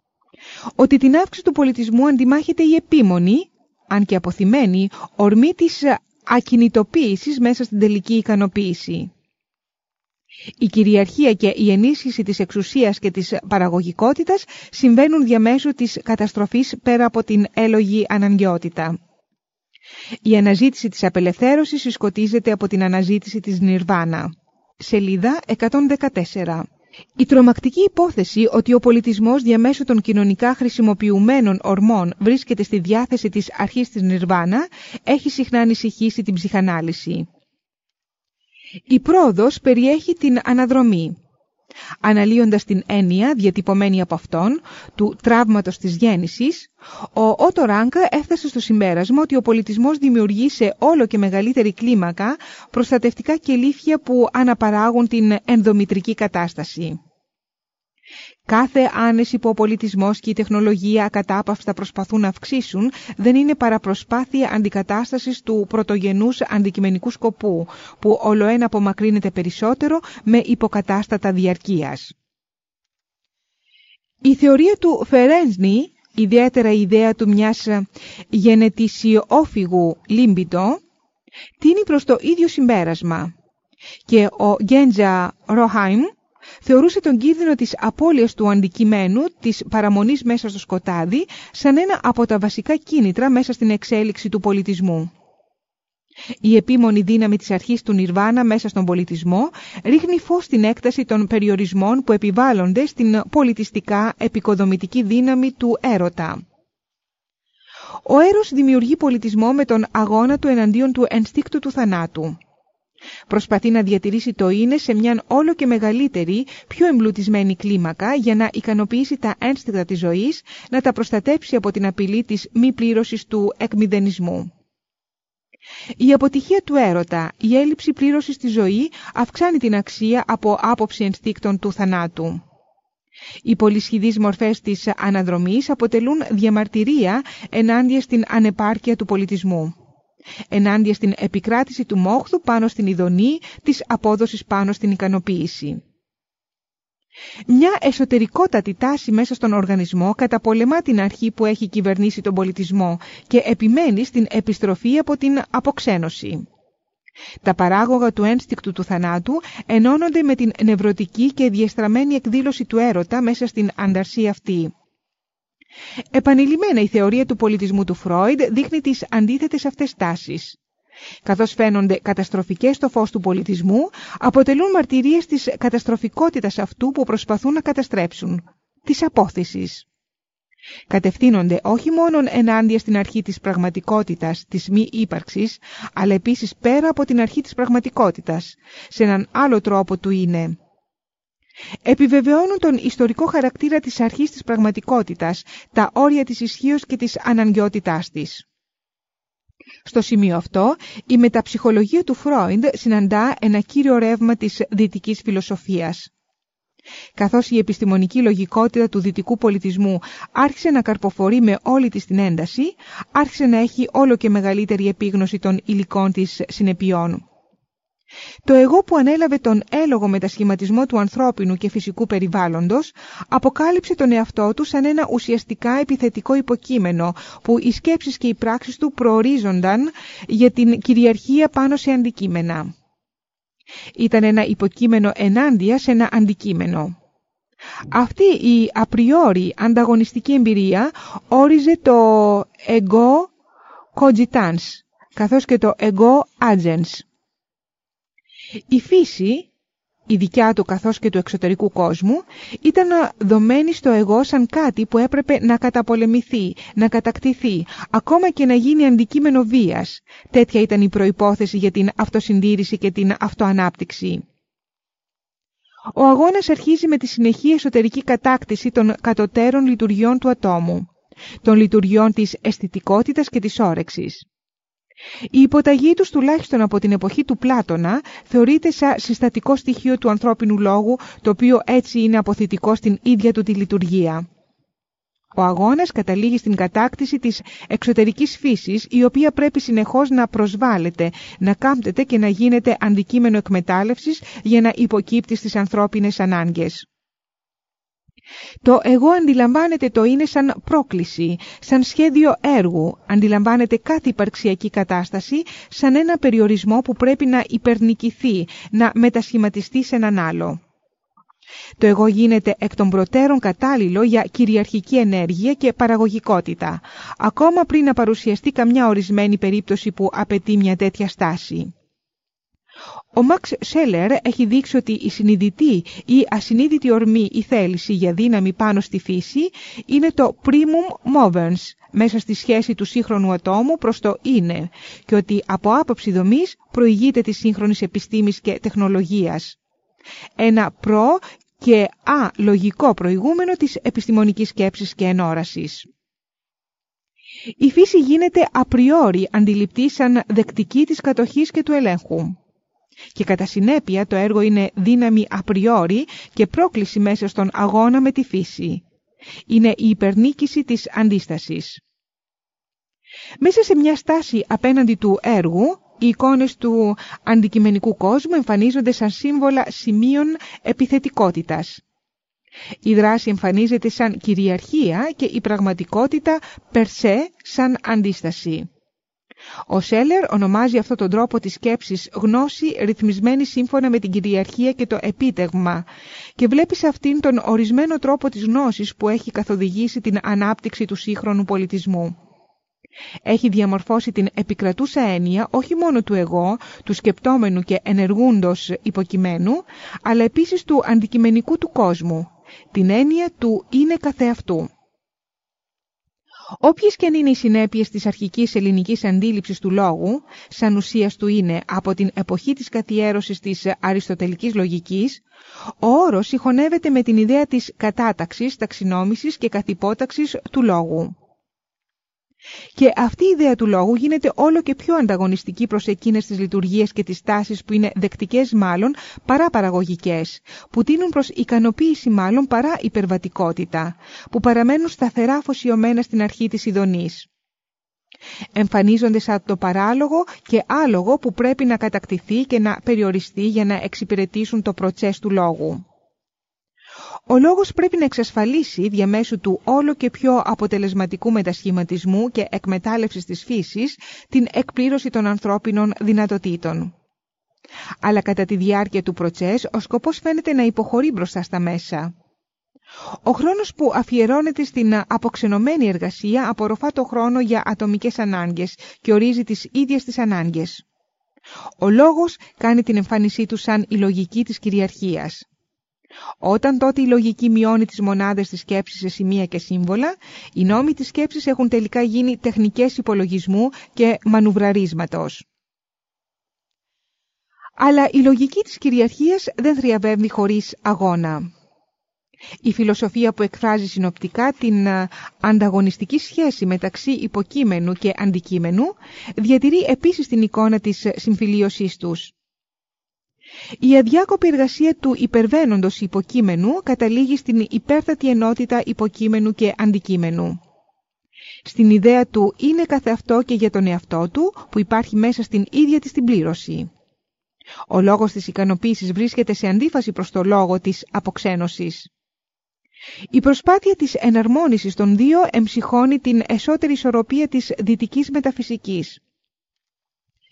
Ότι την αύξηση του πολιτισμού αντιμάχεται η επίμονη, αν και αποθυμένη, ορμή της ακινητοποίησης μέσα στην τελική ικανοποίηση. Η κυριαρχία και η ενίσχυση της εξουσίας και της παραγωγικότητας συμβαίνουν διαμέσου της καταστροφής πέρα από την έλογη αναγκαιότητα. Η αναζήτηση της απελευθέρωσης συσκοτίζεται από την αναζήτηση της Νιρβάνα. Σελίδα 114. Η τρομακτική υπόθεση ότι ο πολιτισμός διαμέσου των κοινωνικά χρησιμοποιουμένων ορμών βρίσκεται στη διάθεση της αρχής της Νιρβάνα έχει συχνά ανησυχήσει την ψυχανάλυση. Η πρόοδος περιέχει την αναδρομή. Αναλύοντας την έννοια διατυπωμένη από αυτόν του τραύματος της γέννησης, ο Ότο Ράγκα έφτασε στο συμπέρασμα ότι ο πολιτισμός δημιουργεί σε όλο και μεγαλύτερη κλίμακα προστατευτικά κελίφια που αναπαράγουν την ενδομητρική κατάσταση. Κάθε άνεση που ο πολιτισμός και η τεχνολογία ακατάπαυστα προσπαθούν να αυξήσουν δεν είναι παρά προσπάθεια αντικατάστασης του πρωτογενούς αντικειμενικού σκοπού, που ολοένα απομακρύνεται περισσότερο με υποκατάστατα διαρκείας. Η θεωρία του Φερένσνη, ιδιαίτερα η ιδέα του μιας γενετησιόφυγου λίμπητο, τίνει προς το ίδιο συμπέρασμα και ο Γκέντζα Ροχάιμ θεωρούσε τον κίνδυνο της απώλειας του αντικειμένου, της παραμονής μέσα στο σκοτάδι, σαν ένα από τα βασικά κίνητρα μέσα στην εξέλιξη του πολιτισμού. Η επίμονη δύναμη της αρχής του Νιρβάνα μέσα στον πολιτισμό ρίχνει φως στην έκταση των περιορισμών που επιβάλλονται στην πολιτιστικά επικοδομητική δύναμη του έρωτα. Ο έρος δημιουργεί πολιτισμό με τον αγώνα του εναντίον του ενστίκτου του θανάτου. Προσπαθεί να διατηρήσει το είναι σε μια όλο και μεγαλύτερη, πιο εμπλουτισμένη κλίμακα για να ικανοποιήσει τα ένστικτα της ζωής, να τα προστατέψει από την απειλή της μη πλήρωσης του εκμηδενισμού. Η αποτυχία του έρωτα, η έλλειψη πλήρωσης στη ζωή αυξάνει την αξία από άποψη ενστίκτων του θανάτου. Οι πολυσχηδείς μορφές της αναδρομής αποτελούν διαμαρτυρία ενάντια στην ανεπάρκεια του πολιτισμού ενάντια στην επικράτηση του μόχθου πάνω στην ειδονή της απόδοσης πάνω στην ικανοποίηση. Μια εσωτερικότατη τάση μέσα στον οργανισμό καταπολεμά την αρχή που έχει κυβερνήσει τον πολιτισμό και επιμένει στην επιστροφή από την αποξένωση. Τα παράγωγα του ένστικτου του θανάτου ενώνονται με την νευρωτική και διεστραμμένη εκδήλωση του έρωτα μέσα στην ανταρσία αυτή. Επανειλημμένα η θεωρία του πολιτισμού του Φρόιντ δείχνει τις αντίθετες αυτές τάσεις. Καθώς φαίνονται καταστροφικές στο φως του πολιτισμού, αποτελούν μαρτυρίες της καταστροφικότητας αυτού που προσπαθούν να καταστρέψουν, της απόθεσης. Κατευθύνονται όχι μόνο ενάντια στην αρχή της πραγματικότητας, της μη ύπαρξης, αλλά επίσης πέρα από την αρχή της πραγματικότητας, σε έναν άλλο τρόπο του είναι επιβεβαιώνουν τον ιστορικό χαρακτήρα της αρχής της πραγματικότητας, τα όρια της ισχύως και της αναγκαιότητάς της. Στο σημείο αυτό, η μεταψυχολογία του Φρόιντ συναντά ένα κύριο ρεύμα της δυτικής φιλοσοφίας. Καθώς η επιστημονική λογικότητα του δυτικού πολιτισμού άρχισε να καρποφορεί με όλη της την ένταση, άρχισε να έχει όλο και μεγαλύτερη επίγνωση των υλικών της συνεπειών. Το εγώ που ανέλαβε τον έλογο μετασχηματισμό του ανθρώπινου και φυσικού περιβάλλοντος αποκάλυψε τον εαυτό του σαν ένα ουσιαστικά επιθετικό υποκείμενο που οι σκέψεις και οι πράξεις του προορίζονταν για την κυριαρχία πάνω σε αντικείμενα. Ήταν ένα υποκείμενο ενάντια σε ένα αντικείμενο. Αυτή η απριόρι ανταγωνιστική εμπειρία όριζε το εγώ cogitans καθώς και το εγώ agens. Η φύση, η δικιά του καθώς και του εξωτερικού κόσμου, ήταν δομένη στο εγώ σαν κάτι που έπρεπε να καταπολεμηθεί, να κατακτηθεί, ακόμα και να γίνει αντικείμενο βίας. Τέτοια ήταν η προϋπόθεση για την αυτοσυντήρηση και την αυτοανάπτυξη. Ο αγώνας αρχίζει με τη συνεχή εσωτερική κατάκτηση των κατωτέρων λειτουργιών του ατόμου, των λειτουργιών της αισθητικότητας και της όρεξης. Η υποταγή τους τουλάχιστον από την εποχή του Πλάτωνα θεωρείται σαν συστατικό στοιχείο του ανθρώπινου λόγου, το οποίο έτσι είναι αποθητικό στην ίδια του τη λειτουργία. Ο αγώνας καταλήγει στην κατάκτηση της εξωτερικής φύσης, η οποία πρέπει συνεχώς να προσβάλλεται, να κάμπτεται και να γίνεται αντικείμενο εκμετάλλευσης για να υποκύπτει στις ανθρώπινες ανάγκες. Το εγώ αντιλαμβάνεται το είναι σαν πρόκληση, σαν σχέδιο έργου, αντιλαμβάνεται κάθε υπαρξιακή κατάσταση σαν ένα περιορισμό που πρέπει να υπερνικηθεί, να μετασχηματιστεί σε έναν άλλο. Το εγώ γίνεται εκ των προτέρων κατάλληλο για κυριαρχική ενέργεια και παραγωγικότητα, ακόμα πριν να παρουσιαστεί καμιά ορισμένη περίπτωση που απαιτεί μια τέτοια στάση. Ο Μαξ Σέλερ έχει δείξει ότι η συνειδητή ή ασυνείδητη ορμή ή θέληση για δύναμη πάνω στη φύση είναι το primum movens μέσα στη σχέση του σύγχρονου ατόμου προς το είναι και ότι από άποψη δομής προηγείται της σύγχρονης επιστήμης και τεχνολογίας. Ένα προ και α λογικό προηγούμενο της επιστημονικής σκέψης και ενόρασης. Η φύση γίνεται απριόρι αντιληπτή σαν δεκτική της κατοχής και του ελέγχου. Και κατά συνέπεια το έργο είναι δύναμη απριόρι και πρόκληση μέσα στον αγώνα με τη φύση. Είναι η υπερνίκηση της αντίστασης. Μέσα σε μια στάση απέναντι του έργου, οι εικόνες του αντικειμενικού κόσμου εμφανίζονται σαν σύμβολα σημείων επιθετικότητας. Η δράση εμφανίζεται σαν κυριαρχία και η πραγματικότητα περσέ σαν αντίσταση. Ο Σέλερ ονομάζει αυτόν τον τρόπο της σκέψης γνώση ρυθμισμένη σύμφωνα με την κυριαρχία και το επίτευγμα και βλέπει σε αυτήν τον ορισμένο τρόπο της γνώσης που έχει καθοδηγήσει την ανάπτυξη του σύγχρονου πολιτισμού. Έχει διαμορφώσει την επικρατούσα έννοια όχι μόνο του εγώ, του σκεπτόμενου και ενεργούντος υποκειμένου, αλλά επίσης του αντικειμενικού του κόσμου, την έννοια του είναι καθεαυτού. Όποιες και αν είναι οι συνέπειες της αρχικής ελληνικής αντίληψης του λόγου, σαν ουσίας του είναι από την εποχή της καθιέρωσης της αριστοτελικής λογικής, ο όρος συγχωνεύεται με την ιδέα της κατάταξης, ταξινόμησης και καθυπόταξης του λόγου. Και αυτή η ιδέα του λόγου γίνεται όλο και πιο ανταγωνιστική προς εκείνες τις λειτουργίες και τις τάσεις που είναι δεκτικές μάλλον παρά παραγωγικές, που τίνουν προς ικανοποίηση μάλλον παρά υπερβατικότητα, που παραμένουν σταθερά αφοσιωμένα στην αρχή της ειδονής. Εμφανίζονται σαν το παράλογο και άλογο που πρέπει να κατακτηθεί και να περιοριστεί για να εξυπηρετήσουν το προτσές του λόγου. Ο λόγος πρέπει να εξασφαλίσει διαμέσου του όλο και πιο αποτελεσματικού μετασχηματισμού και εκμετάλλευσης της φύσης την εκπλήρωση των ανθρώπινων δυνατοτήτων. Αλλά κατά τη διάρκεια του προτσές ο σκοπός φαίνεται να υποχωρεί μπροστά στα μέσα. Ο χρόνος που αφιερώνεται στην αποξενωμένη εργασία απορροφά το χρόνο για ατομικές ανάγκες και ορίζει τις ίδιες τις ανάγκες. Ο λόγος κάνει την εμφάνισή του σαν η λογική της κυριαρχίας. Όταν τότε η λογική μειώνει τις μονάδες της σκέψης σε σημεία και σύμβολα, οι νόμοι της σκέψης έχουν τελικά γίνει τεχνικές υπολογισμού και μανουβραρίσματος. Αλλά η λογική της κυριαρχίας δεν θριαβεύει χωρίς αγώνα. Η φιλοσοφία που εκφράζει συνοπτικά την ανταγωνιστική σχέση μεταξύ υποκείμενου και αντικείμενου διατηρεί επίσης την εικόνα της συμφιλίωσής τους. Η αδιάκοπη εργασία του υπερβαίνοντος υποκείμενου καταλήγει στην υπέρτατη ενότητα υποκείμενου και αντικείμενου. Στην ιδέα του είναι καθεαυτό και για τον εαυτό του που υπάρχει μέσα στην ίδια της την πλήρωση. Ο λόγος της ικανοποίησης βρίσκεται σε αντίφαση προς το λόγο της αποξένωσης. Η προσπάθεια της εναρμόνισης των δύο εμψυχώνει την εσωτερική ισορροπία της δυτικής μεταφυσικής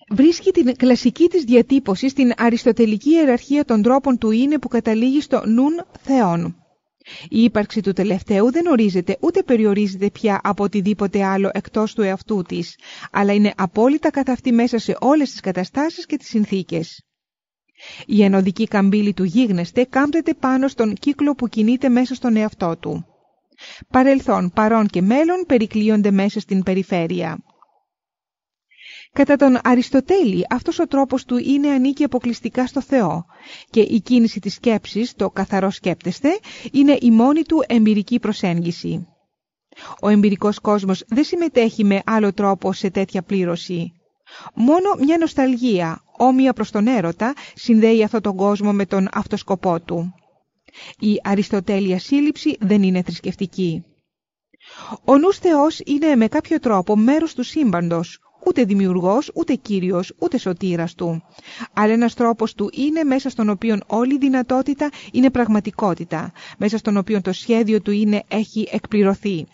βρίσκει την κλασική της διατύπωση στην αριστοτελική ιεραρχία των τρόπων του είναι που καταλήγει στο νουν θεών. Η ύπαρξη του τελευταίου δεν ορίζεται ούτε περιορίζεται πια από οτιδήποτε άλλο εκτός του εαυτού της, αλλά είναι απόλυτα καθ' αυτή μέσα σε όλες τις καταστάσεις και τις συνθήκες. Η ενωδική καμπύλη του γίγνεσθε κάμπτεται πάνω στον κύκλο που κινείται μέσα στον εαυτό του. Παρελθόν, παρόν και μέλλον περικλείονται μέσα στην περιφέρεια. Κατά τον Αριστοτέλη αυτός ο τρόπος του είναι ανήκει αποκλειστικά στο Θεό και η κίνηση της σκέψης, το καθαρό σκέπτεστε, είναι η μόνη του εμπειρική προσέγγιση. Ο εμπειρικός κόσμος δεν συμμετέχει με άλλο τρόπο σε τέτοια πλήρωση. Μόνο μια νοσταλγία, όμοια προς τον έρωτα, συνδέει αυτόν τον κόσμο με τον αυτοσκοπό του. Η Αριστοτέλεια σύλληψη δεν είναι θρησκευτική. Ο νους Θεός είναι με κάποιο τρόπο μέρος του σύμπαντος, ούτε δημιουργός, ούτε κύριος, ούτε σωτήρας του. Αλλά ένας τρόπος του είναι μέσα στον οποίο όλη η δυνατότητα είναι πραγματικότητα, μέσα στον οποίο το σχέδιο του είναι έχει εκπληρωθεί.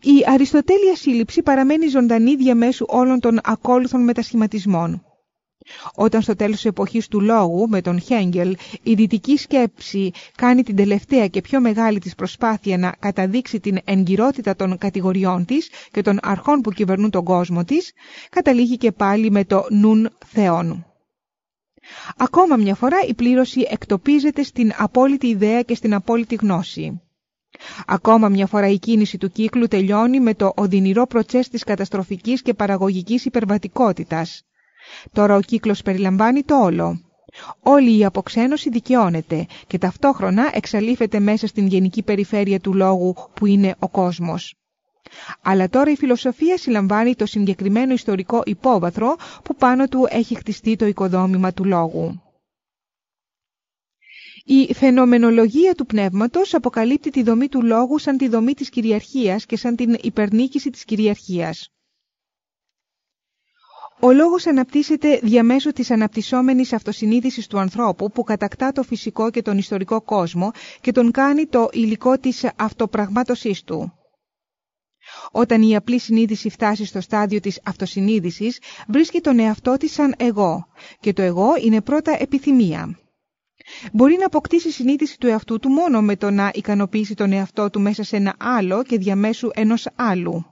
Η αριστοτέλεια σύλληψη παραμένει ζωντανή διαμέσου όλων των ακόλουθων μετασχηματισμών. Όταν στο τέλος της εποχής του λόγου, με τον Χέγγελ, η δυτική σκέψη κάνει την τελευταία και πιο μεγάλη της προσπάθεια να καταδείξει την εγκυρότητα των κατηγοριών της και των αρχών που κυβερνούν τον κόσμο της, καταλήγει και πάλι με το νουν θεόν. Ακόμα μια φορά η πλήρωση εκτοπίζεται στην απόλυτη ιδέα και στην απόλυτη γνώση. Ακόμα μια φορά η κίνηση του κύκλου τελειώνει με το οδυνηρό προτσές της καταστροφικής και παραγωγικής υπερβατικότητας. Τώρα ο κύκλος περιλαμβάνει το όλο. Όλη η αποξένωση δικαιώνεται και ταυτόχρονα εξαλείφεται μέσα στην γενική περιφέρεια του λόγου που είναι ο κόσμος. Αλλά τώρα η φιλοσοφία συλλαμβάνει το συγκεκριμένο ιστορικό υπόβαθρο που πάνω του έχει χτιστεί το οικοδόμημα του λόγου. Η φαινομενολογία του πνεύματος αποκαλύπτει τη δομή του λόγου σαν τη δομή της κυριαρχίας και σαν την υπερνίκηση της κυριαρχίας. Ο λόγος αναπτύσσεται διαμέσου της αναπτυσσόμενης αυτοσυνείδησης του ανθρώπου που κατακτά το φυσικό και τον ιστορικό κόσμο και τον κάνει το υλικό της αυτοπραγμάτωσής του. Όταν η απλή συνείδηση φτάσει στο στάδιο της αυτοσυνείδησης, βρίσκει τον εαυτό της σαν εγώ και το εγώ είναι πρώτα επιθυμία. Μπορεί να αποκτήσει συνείδηση του εαυτού του μόνο με το να ικανοποιήσει τον εαυτό του μέσα σε ένα άλλο και διαμέσου ενός άλλου.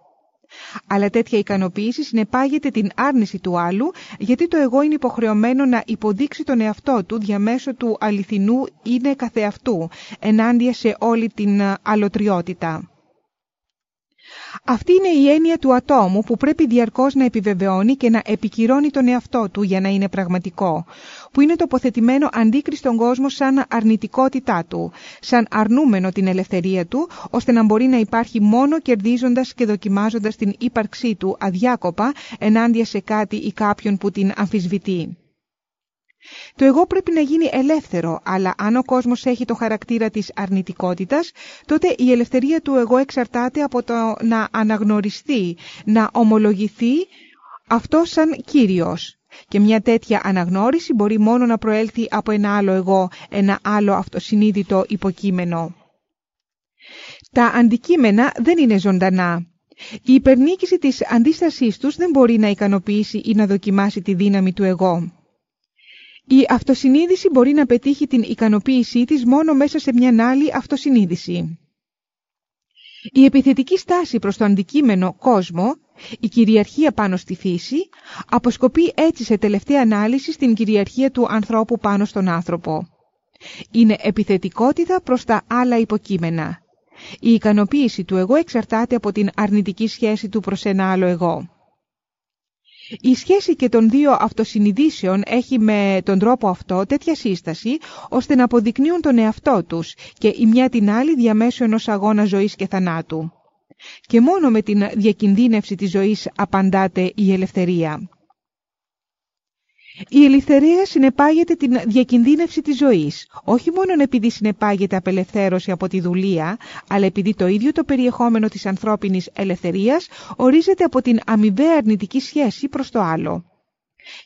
Αλλά τέτοια ικανοποίηση συνεπάγεται την άρνηση του άλλου, γιατί το εγώ είναι υποχρεωμένο να υποδείξει τον εαυτό του διαμέσου του αληθινού είναι καθεαυτού, ενάντια σε όλη την αλωτριότητα. Αυτή είναι η έννοια του ατόμου που πρέπει διαρκώς να επιβεβαιώνει και να επικυρώνει τον εαυτό του για να είναι πραγματικό, που είναι τοποθετημένο αντίκρι στον κόσμο σαν αρνητικότητά του, σαν αρνούμενο την ελευθερία του, ώστε να μπορεί να υπάρχει μόνο κερδίζοντας και δοκιμάζοντας την ύπαρξή του αδιάκοπα ενάντια σε κάτι ή κάποιον που την αμφισβητεί. Το εγώ πρέπει να γίνει ελεύθερο, αλλά αν ο κόσμος έχει το χαρακτήρα της αρνητικότητας, τότε η ελευθερία του εγώ εξαρτάται από το να αναγνωριστεί, να ομολογηθεί αυτό σαν Κύριος. Και μια τέτοια αναγνώριση μπορεί μόνο να προέλθει από ένα άλλο εγώ, ένα άλλο αυτοσυνείδητο υποκείμενο. Τα αντικείμενα δεν είναι ζωντανά. Η υπερνίκηση της αντίστασής τους δεν μπορεί να ικανοποιήσει ή να δοκιμάσει τη δύναμη του εγώ. Η αυτοσυνείδηση μπορεί να πετύχει την ικανοποίησή της μόνο μέσα σε μια άλλη αυτοσυνείδηση. Η επιθετική στάση προς το αντικείμενο κόσμο, η κυριαρχία πάνω στη φύση, αποσκοπεί έτσι σε τελευταία ανάλυση στην κυριαρχία του ανθρώπου πάνω στον άνθρωπο. Είναι επιθετικότητα προς τα άλλα υποκείμενα. Η ικανοποίηση του εγώ εξαρτάται από την αρνητική σχέση του προς ένα άλλο εγώ. Η σχέση και των δύο αυτοσυνειδήσεων έχει με τον τρόπο αυτό τέτοια σύσταση ώστε να αποδεικνύουν τον εαυτό τους και η μια την άλλη διαμέσου ενός αγώνα ζωής και θανάτου. Και μόνο με την διακινδύνευση της ζωής απαντάται η ελευθερία. Η ελευθερία συνεπάγεται την διακινδύνευση της ζωής, όχι μόνο επειδή συνεπάγεται απελευθέρωση από τη δουλεία, αλλά επειδή το ίδιο το περιεχόμενο της ανθρώπινης ελευθερίας ορίζεται από την αμοιβαία αρνητική σχέση προς το άλλο.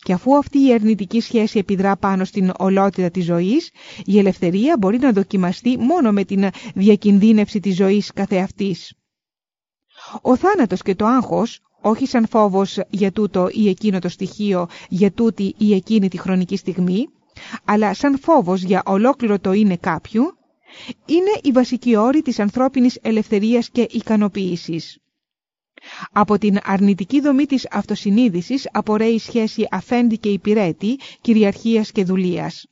Και αφού αυτή η αρνητική σχέση επιδρά πάνω στην ολότητα της ζωής, η ελευθερία μπορεί να δοκιμαστεί μόνο με την διακινδύνευση της ζωής καθεαυτής. Ο θάνατος και το άγχος, όχι σαν φόβος για τούτο ή εκείνο το στοιχείο, για τούτη ή εκείνη τη χρονική στιγμή, αλλά σαν φόβος για ολόκληρο το είναι κάποιου, είναι η βασική όρη της ανθρώπινης ελευθερίας και ικανοποίησης. Από την αρνητική δομή της αυτοσυνείδησης απορρέει σχέση αφέντη και υπηρέτη, κυριαρχίας και δουλείας.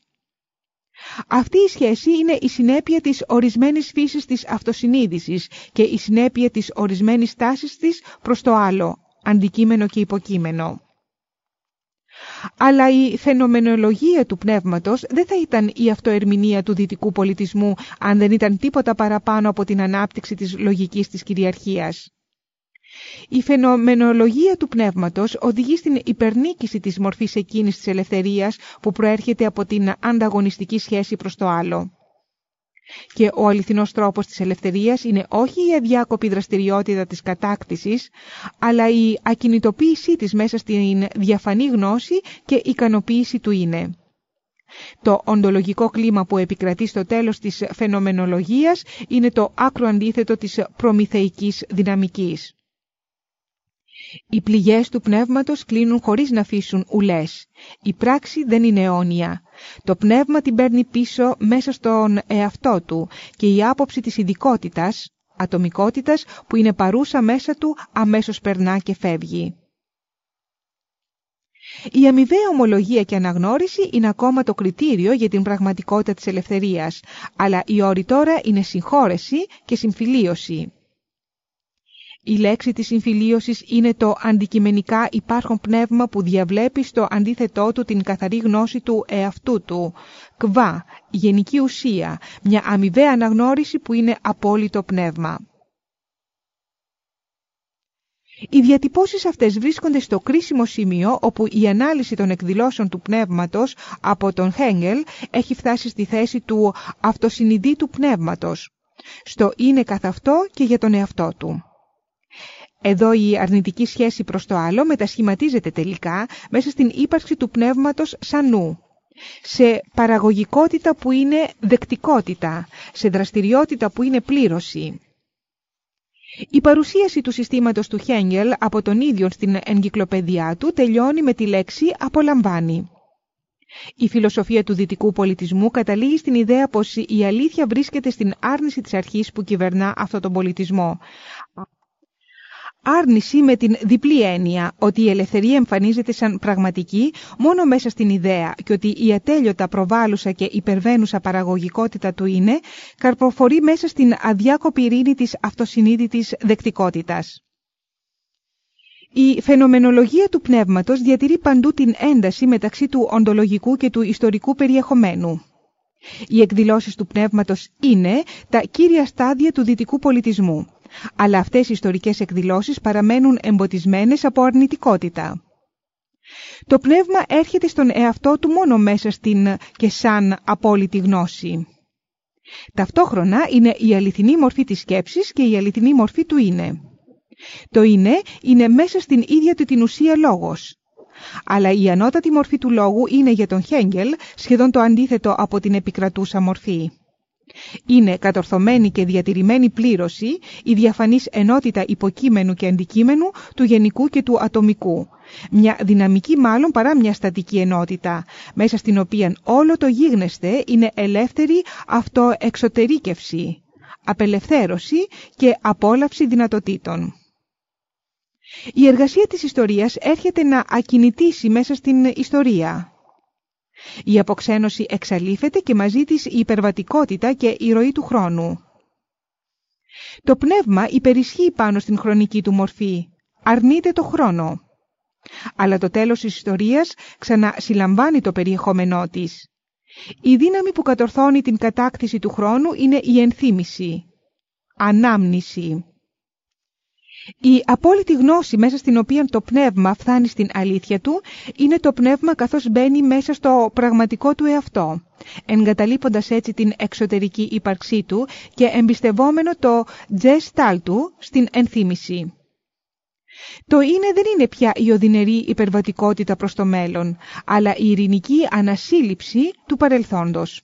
Αυτή η σχέση είναι η συνέπεια της ορισμένης φύσης της αυτοσυνείδησης και η συνέπεια της ορισμένης τάσης της προς το άλλο, αντικείμενο και υποκείμενο. Αλλά η φαινομενολογία του πνεύματος δεν θα ήταν η αυτοερμηνεία του δυτικού πολιτισμού αν δεν ήταν τίποτα παραπάνω από την ανάπτυξη της λογικής της κυριαρχίας. Η φαινομενολογία του πνεύματος οδηγεί στην υπερνίκηση της μορφής εκείνης της ελευθερίας που προέρχεται από την ανταγωνιστική σχέση προς το άλλο. Και ο αληθινός τρόπος της ελευθερίας είναι όχι η αδιάκοπη δραστηριότητα της κατάκτησης, αλλά η ακινητοποίησή της μέσα στην διαφανή γνώση και ικανοποίηση του είναι. Το οντολογικό κλίμα που επικρατεί στο τέλος της φαινομενολογίας είναι το άκρο αντίθετο της προμηθεϊκής δυναμικής. Οι πληγές του πνεύματος κλείνουν χωρίς να αφήσουν ουλές. Η πράξη δεν είναι αιώνια. Το πνεύμα την παίρνει πίσω μέσα στον εαυτό του και η άποψη της ειδικότητας, ατομικότητας που είναι παρούσα μέσα του αμέσως περνά και φεύγει. Η αμοιβαία ομολογία και αναγνώριση είναι ακόμα το κριτήριο για την πραγματικότητα της ελευθερίας, αλλά η όρη τώρα είναι συγχώρεση και συμφιλίωση. Η λέξη της συμφιλίωσης είναι το αντικειμενικά υπάρχον πνεύμα που διαβλέπει στο αντίθετό του την καθαρή γνώση του εαυτού του. Κβά, γενική ουσία, μια αμοιβαία αναγνώριση που είναι απόλυτο πνεύμα. Οι διατυπώσεις αυτές βρίσκονται στο κρίσιμο σημείο όπου η ανάλυση των εκδηλώσεων του πνεύματος από τον Χέγγελ έχει φτάσει στη θέση του αυτοσυνειδήτου πνεύματος. Στο είναι καθ' αυτό και για τον εαυτό του. Εδώ η αρνητική σχέση προς το άλλο μετασχηματίζεται τελικά μέσα στην ύπαρξη του πνεύματος σαν νου. Σε παραγωγικότητα που είναι δεκτικότητα, σε δραστηριότητα που είναι πλήρωση. Η παρουσίαση του συστήματος του Χέγγελ από τον ίδιο στην εγκυκλοπαιδιά του τελειώνει με τη λέξη «απολαμβάνει». Η φιλοσοφία του δυτικού πολιτισμού καταλήγει στην ιδέα πως η αλήθεια βρίσκεται στην άρνηση της αρχής που κυβερνά αυτόν τον πολιτισμό, Άρνηση με την διπλή έννοια ότι η ελευθερία εμφανίζεται σαν πραγματική μόνο μέσα στην ιδέα και ότι η ατέλειωτα προβάλλουσα και υπερβαίνουσα παραγωγικότητα του είναι καρποφορεί μέσα στην αδιάκοπη ειρήνη της αυτοσυνείδητης δεκτικότητας. Η φαινομενολογία του πνεύματος διατηρεί παντού την ένταση μεταξύ του οντολογικού και του ιστορικού περιεχομένου. Οι εκδηλώσεις του πνεύματος είναι τα κύρια στάδια του δυτικού πολιτισμού αλλά αυτές οι ιστορικές εκδηλώσεις παραμένουν εμποτισμένες από αρνητικότητα. Το πνεύμα έρχεται στον εαυτό του μόνο μέσα στην και σαν απόλυτη γνώση. Ταυτόχρονα είναι η αληθινή μορφή της σκέψης και η αληθινή μορφή του είναι. Το είναι είναι μέσα στην ίδια του την ουσία λόγος. Αλλά η ανώτατη μορφή του λόγου είναι για τον Χέγγελ σχεδόν το αντίθετο από την επικρατούσα μορφή. Είναι κατορθωμένη και διατηρημένη πλήρωση η διαφανής ενότητα υποκείμενου και αντικείμενου του γενικού και του ατομικού. Μια δυναμική μάλλον παρά μια στατική ενότητα, μέσα στην οποία όλο το γίγνεσθε είναι ελεύθερη αυτοεξωτερήκευση, απελευθέρωση και απόλαυση δυνατοτήτων. Η εργασία της ιστορίας έρχεται να ακινητήσει μέσα στην ιστορία. Η αποξένωση εξαλείφεται και μαζί της η υπερβατικότητα και η ροή του χρόνου. Το πνεύμα υπερισχύει πάνω στην χρονική του μορφή, αρνείται το χρόνο. Αλλά το τέλος της ιστορίας ξανασυλλαμβάνει το περιεχόμενό της. Η δύναμη που κατορθώνει την κατάκτηση του χρόνου είναι η ενθύμηση, ανάμνηση. Η απόλυτη γνώση μέσα στην οποία το πνεύμα φτάνει στην αλήθεια του είναι το πνεύμα καθώς μπαίνει μέσα στο πραγματικό του εαυτό, εγκαταλείποντας έτσι την εξωτερική ύπαρξή του και εμπιστευόμενο το τζεστάλ του στην ενθύμηση. Το είναι δεν είναι πια η οδυνερή υπερβατικότητα προς το μέλλον, αλλά η ειρηνική ανασύλληψη του παρελθόντος.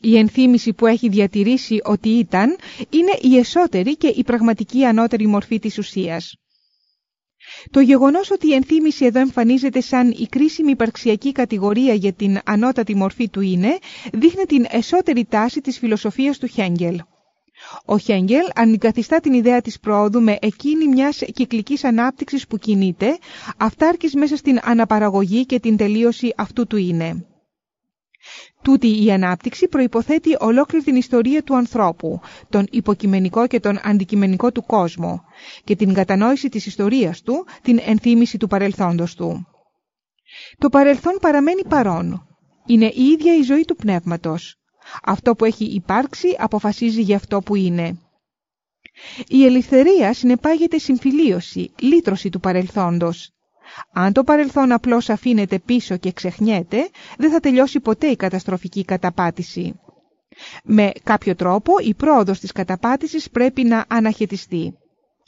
Η ενθύμηση που έχει διατηρήσει ότι ήταν είναι η εσωτερή και η πραγματική ανώτερη μορφή της ουσίας. Το γεγονός ότι η ενθύμηση εδώ εμφανίζεται σαν η κρίσιμη υπαρξιακή κατηγορία για την ανώτατη μορφή του είναι, δείχνει την εσωτερή τάση της φιλοσοφίας του Χέγγελ. Ο Χέγγελ αντικαθιστά την ιδέα της πρόοδου με εκείνη μιας κυκλικής ανάπτυξης που κινείται, αυτάρκης μέσα στην αναπαραγωγή και την τελείωση αυτού του είναι. Τούτη η ανάπτυξη προϋποθέτει ολόκληρη την ιστορία του ανθρώπου, τον υποκειμενικό και τον αντικειμενικό του κόσμο και την κατανόηση της ιστορίας του, την ενθύμηση του παρελθόντος του. Το παρελθόν παραμένει παρόν. Είναι η ίδια η ζωή του πνεύματος. Αυτό που έχει υπάρξει αποφασίζει για αυτό που είναι. Η ελευθερία συνεπάγεται συμφιλίωση, λύτρωση του παρελθόντος. Αν το παρελθόν απλώς αφήνεται πίσω και ξεχνιέται, δεν θα τελειώσει ποτέ η καταστροφική καταπάτηση. Με κάποιο τρόπο η πρόοδος της καταπάτησης πρέπει να αναχαιτιστεί.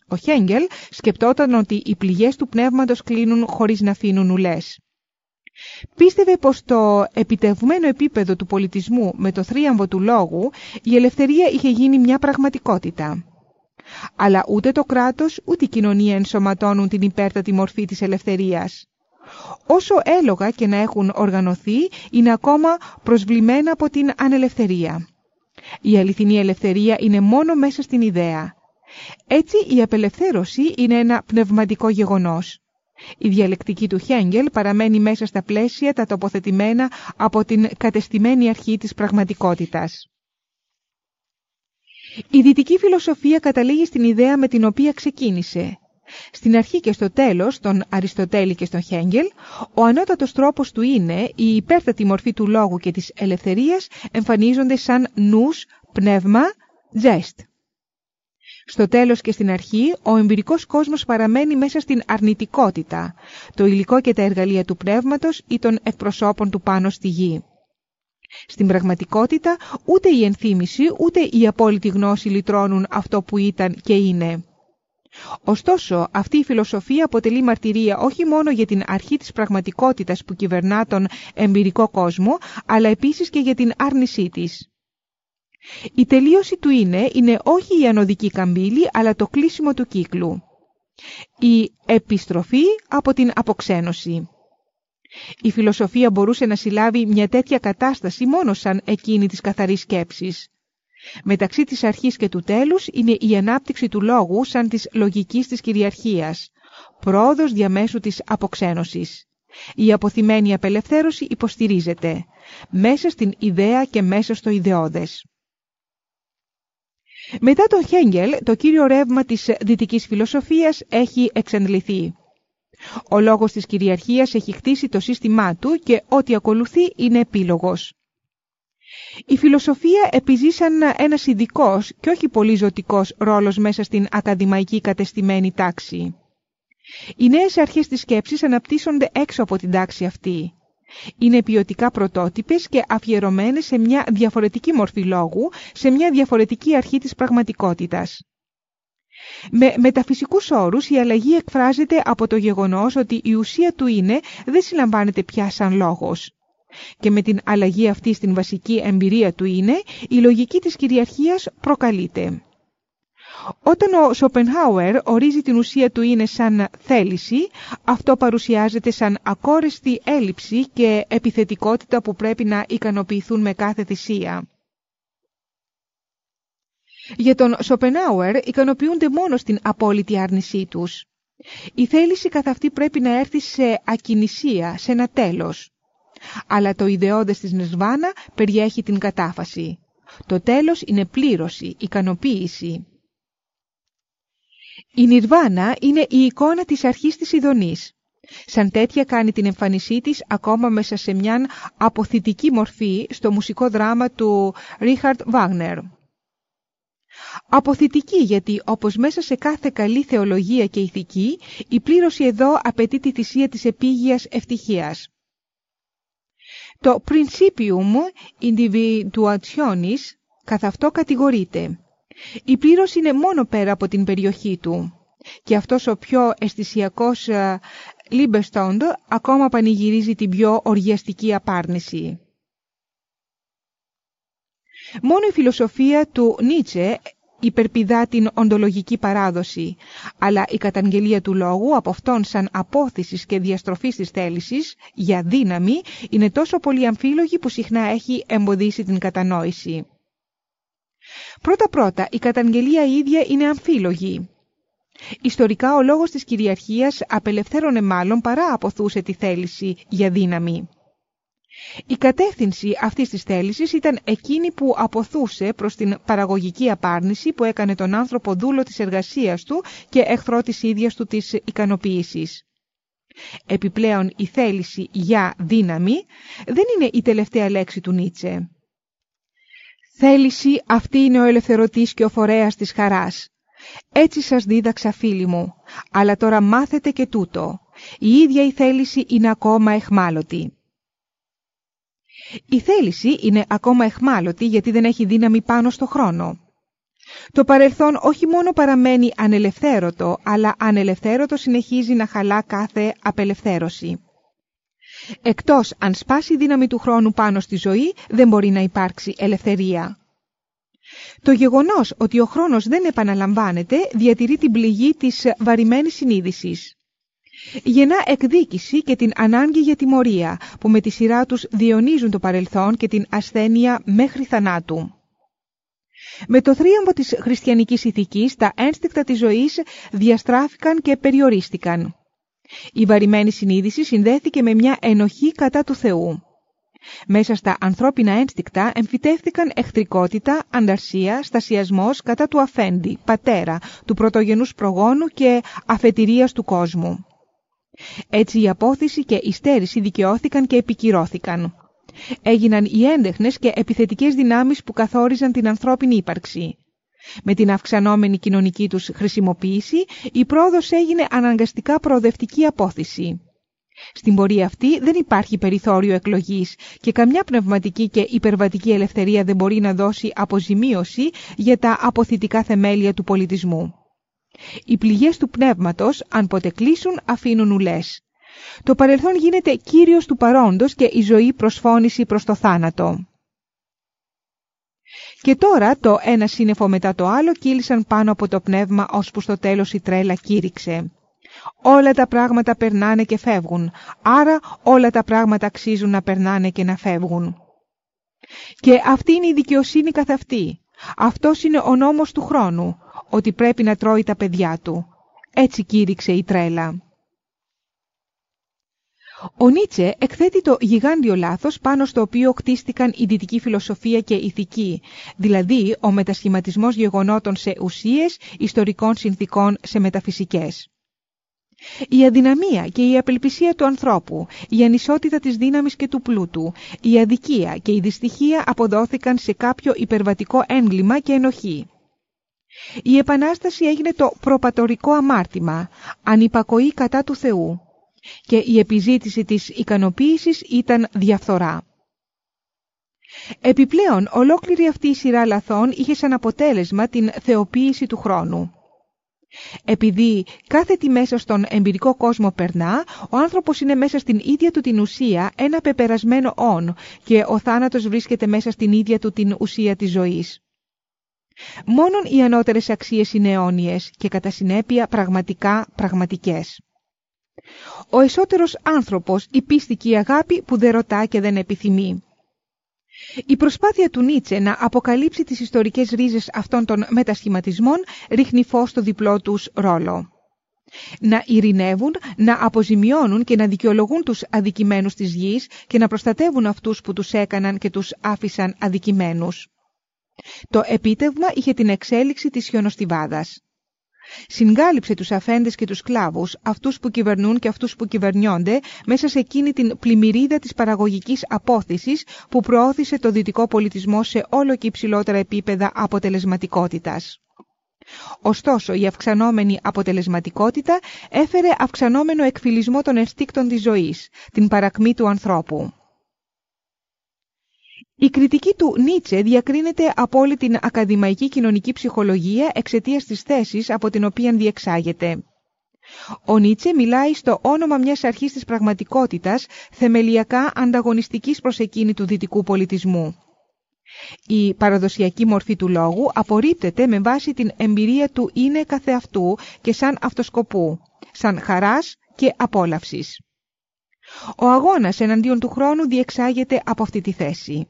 Ο Χέγγελ σκεπτόταν ότι οι πληγές του πνεύματος κλείνουν χωρίς να αφήνουν ουλές. Πίστευε πως το επιτευγμένο επίπεδο του πολιτισμού με το θρίαμβο του λόγου η ελευθερία είχε γίνει μια πραγματικότητα. Αλλά ούτε το κράτος ούτε η κοινωνία ενσωματώνουν την υπέρτατη μορφή της ελευθερίας. Όσο έλογα και να έχουν οργανωθεί είναι ακόμα προσβλημένα από την ανελευθερία. Η αληθινή ελευθερία είναι μόνο μέσα στην ιδέα. Έτσι η απελευθέρωση είναι ένα πνευματικό γεγονός. Η διαλεκτική του Χέγγελ παραμένει μέσα στα πλαίσια τα τοποθετημένα από την κατεστημένη αρχή της πραγματικότητας. Η δυτική φιλοσοφία καταλήγει στην ιδέα με την οποία ξεκίνησε. Στην αρχή και στο τέλος, τον Αριστοτέλη και στον Χέγγελ, ο ανώτατος τρόπος του είναι η υπέρτατη μορφή του λόγου και της ελευθερίας εμφανίζονται σαν νους, πνεύμα, ζέστ. Στο τέλος και στην αρχή, ο εμπειρικός κόσμος παραμένει μέσα στην αρνητικότητα, το υλικό και τα εργαλεία του πνεύματος ή των εκπροσώπων του πάνω στη γη. Στην πραγματικότητα, ούτε η ενθύμηση ούτε η απόλυτη γνώση λυτρώνουν αυτό που ήταν και είναι. Ωστόσο, αυτή η φιλοσοφία αποτελεί μαρτυρία όχι μόνο για την αρχή της πραγματικότητας που κυβερνά τον εμπειρικό κόσμο, αλλά επίσης και για την άρνησή της. Η τελείωση του είναι, είναι όχι η ανωδική καμπύλη, αλλά το κλείσιμο του κύκλου. Η επιστροφή από την αποξένωση. Η φιλοσοφία μπορούσε να συλλάβει μια τέτοια κατάσταση μόνο σαν εκείνη της καθαρής σκέψης. Μεταξύ της αρχής και του τέλους είναι η ανάπτυξη του λόγου σαν της λογικής της κυριαρχίας, πρόοδος διαμέσου της αποξένωσης. Η αποθυμένη απελευθέρωση υποστηρίζεται, μέσα στην ιδέα και μέσα στο ιδεώδες. Μετά τον Χέγγελ, το κύριο ρεύμα της δυτικής φιλοσοφίας έχει εξαντληθεί. Ο λόγος της κυριαρχίας έχει χτίσει το σύστημά του και ό,τι ακολουθεί είναι επίλογος. Η φιλοσοφία επιζεί σαν ένας ειδικός και όχι πολύ ζωτικός ρόλος μέσα στην ακαδημαϊκή κατεστημένη τάξη. Οι νέες αρχές της σκέψης αναπτύσσονται έξω από την τάξη αυτή. Είναι ποιοτικά πρωτότυπες και αφιερωμένες σε μια διαφορετική μορφή λόγου, σε μια διαφορετική αρχή της πραγματικότητας. Με μεταφυσικούς όρους η αλλαγή εκφράζεται από το γεγονός ότι η ουσία του είναι δεν συλλαμβάνεται πια σαν λόγος. Και με την αλλαγή αυτή στην βασική εμπειρία του είναι, η λογική της κυριαρχίας προκαλείται. Όταν ο Σοπενχάουερ ορίζει την ουσία του είναι σαν θέληση, αυτό παρουσιάζεται σαν ακόρεστη έλλειψη και επιθετικότητα που πρέπει να ικανοποιηθούν με κάθε θυσία. Για τον Σοπενάουερ ικανοποιούνται μόνο στην απόλυτη άρνησή τους. Η θέληση καθ' αυτή πρέπει να έρθει σε ακινησία, σε ένα τέλος. Αλλά το ιδεώδες της Νεσβάνα περιέχει την κατάφαση. Το τέλος είναι πλήρωση, ικανοποίηση. Η Νιρβάνα είναι η εικόνα της αρχής της Ιδονής. Σαν τέτοια κάνει την εμφανισή της ακόμα μέσα σε μια αποθητική μορφή στο μουσικό δράμα του Ρίχαρτ Βάγνερ. Αποθητική γιατί όπως μέσα σε κάθε καλή θεολογία και ηθική η πλήρωση εδώ απαιτεί τη θυσία της επίγειας ευτυχίας. Το principium individuationis καθ' αυτό κατηγορείται. Η πλήρωση είναι μόνο πέρα από την περιοχή του και αυτός ο πιο αισθησιακός Liebestod ακόμα πανηγυρίζει την πιο οργιαστική απάρνηση. Μόνο η φιλοσοφία του Νίτσε υπερπηδά την οντολογική παράδοση, αλλά η καταγγελία του λόγου από αυτόν σαν απώθησης και διαστροφής της θέλησης για δύναμη είναι τόσο πολύ αμφίλογη που συχνά έχει εμποδίσει την κατανόηση. Πρώτα-πρώτα, η καταγγελία ίδια είναι αμφίλογη. Ιστορικά ο λόγος της κυριαρχίας απελευθέρωνε μάλλον παρά αποθούσε τη θέληση για δύναμη. Η κατεύθυνση αυτής της θέλησης ήταν εκείνη που αποθούσε προς την παραγωγική απάρνηση που έκανε τον άνθρωπο δούλο της εργασίας του και εχθρό της ίδιας του της ικανοποίησης. Επιπλέον η θέληση για δύναμη δεν είναι η τελευταία λέξη του Νίτσε. Θέληση αυτή είναι ο ελευθερωτής και ο φορέας της χαράς. Έτσι σας δίδαξα φίλοι μου, αλλά τώρα μάθετε και τούτο. Η ίδια η θέληση είναι ακόμα εχμάλωτη. Η θέληση είναι ακόμα εχμάλωτη γιατί δεν έχει δύναμη πάνω στο χρόνο. Το παρελθόν όχι μόνο παραμένει ανελευθέρωτο, αλλά ανελευθέρωτο συνεχίζει να χαλά κάθε απελευθέρωση. Εκτός αν σπάσει η δύναμη του χρόνου πάνω στη ζωή, δεν μπορεί να υπάρξει ελευθερία. Το γεγονός ότι ο χρόνος δεν επαναλαμβάνεται διατηρεί την πληγή της βαρημένης συνείδησης. Γεννά εκδίκηση και την ανάγκη για τιμωρία που με τη σειρά τους διονύζουν το παρελθόν και την ασθένεια μέχρι θανάτου. Με το θρίαμβο της χριστιανικής ηθικής τα ένστικτα της ζωής διαστράφηκαν και περιορίστηκαν. Η βαρημένη συνείδηση συνδέθηκε με μια ενοχή κατά του Θεού. Μέσα στα ανθρώπινα ένστικτα εμφυτεύτηκαν εχθρικότητα, ανταρσία, στασιασμός κατά του αφέντη, πατέρα, του πρωτογενούς προγόνου και αφετηρίας του κόσμου. Έτσι η απόθεση και η στέρηση δικαιώθηκαν και επικυρώθηκαν. Έγιναν οι έντεχνες και επιθετικές δυνάμεις που καθόριζαν την ανθρώπινη ύπαρξη. Με την αυξανόμενη κοινωνική τους χρησιμοποίηση, η πρόοδος έγινε αναγκαστικά προοδευτική απόθεση. Στην πορεία αυτή δεν υπάρχει περιθώριο εκλογής και καμιά πνευματική και υπερβατική ελευθερία δεν μπορεί να δώσει αποζημίωση για τα αποθητικά θεμέλια του πολιτισμού. Οι πληγές του πνεύματος, αν ποτέ κλείσουν, αφήνουν ουλές. Το παρελθόν γίνεται κύριος του παρόντος και η ζωή προσφώνηση προς το θάνατο. Και τώρα το ένα σύννεφο μετά το άλλο κύλησαν πάνω από το πνεύμα ώσπου στο τέλος η τρέλα κήρυξε. Όλα τα πράγματα περνάνε και φεύγουν, άρα όλα τα πράγματα αξίζουν να περνάνε και να φεύγουν. Και αυτή είναι η δικαιοσύνη καθ' αυτή. Αυτός είναι ο νόμος του χρόνου, ότι πρέπει να τρώει τα παιδιά του. Έτσι κήρυξε η τρέλα. Ο Νίτσε εκθέτει το γιγάντιο λάθος πάνω στο οποίο κτίστηκαν η δυτική φιλοσοφία και ηθική, δηλαδή ο μετασχηματισμός γεγονότων σε ουσίες, ιστορικών συνθήκων σε μεταφυσικές. Η αδυναμία και η απελπισία του ανθρώπου, η ανισότητα της δύναμης και του πλούτου, η αδικία και η δυστυχία αποδόθηκαν σε κάποιο υπερβατικό έγκλημα και ενοχή. Η Επανάσταση έγινε το προπατορικό αμάρτημα, ανυπακοή κατά του Θεού και η επιζήτηση της ικανοποίησης ήταν διαφθορά. Επιπλέον, ολόκληρη αυτή η σειρά λαθών είχε σαν αποτέλεσμα την θεοποίηση του χρόνου. Επειδή κάθε τι μέσα στον εμπειρικό κόσμο περνά, ο άνθρωπος είναι μέσα στην ίδια του την ουσία ένα πεπερασμένο όν και ο θάνατος βρίσκεται μέσα στην ίδια του την ουσία της ζωής. Μόνον οι ανώτερες αξίες είναι αιώνιες και κατά συνέπεια πραγματικά πραγματικές. Ο εσωτερός άνθρωπος, η πίστη και η αγάπη που δεν ρωτά και δεν επιθυμεί. Η προσπάθεια του Νίτσε να αποκαλύψει τις ιστορικές ρίζες αυτών των μετασχηματισμών ρίχνει φως στο διπλό τους ρόλο. Να ειρηνεύουν, να αποζημιώνουν και να δικαιολογούν τους αδικημένους της γης και να προστατεύουν αυτούς που τους έκαναν και τους άφησαν αδικημένους. Το επίτευγμα είχε την εξέλιξη της χιονοστιβάδας. Συγκάλυψε τους αφέντες και τους κλάβους, αυτούς που κυβερνούν και αυτούς που κυβερνιόνται, μέσα σε εκείνη την πλημμυρίδα της παραγωγικής απόθεσης που προώθησε το δυτικό πολιτισμό σε όλο και υψηλότερα επίπεδα αποτελεσματικότητας. Ωστόσο, η αυξανόμενη αποτελεσματικότητα έφερε αυξανόμενο εκφυλισμό των εστίκτων της ζωής, την παρακμή του ανθρώπου. Η κριτική του Νίτσε διακρίνεται από όλη την ακαδημαϊκή κοινωνική ψυχολογία εξαιτίας της θέσης από την οποία διεξάγεται. Ο Νίτσε μιλάει στο όνομα μιας αρχής της πραγματικότητας θεμελιακά ανταγωνιστικής προς εκείνη του δυτικού πολιτισμού. Η παραδοσιακή μορφή του λόγου απορρίπτεται με βάση την εμπειρία του είναι καθεαυτού και σαν αυτοσκοπού, σαν χαράς και απόλαυσης. Ο αγώνας εναντίον του χρόνου διεξάγεται από αυτή τη θέση.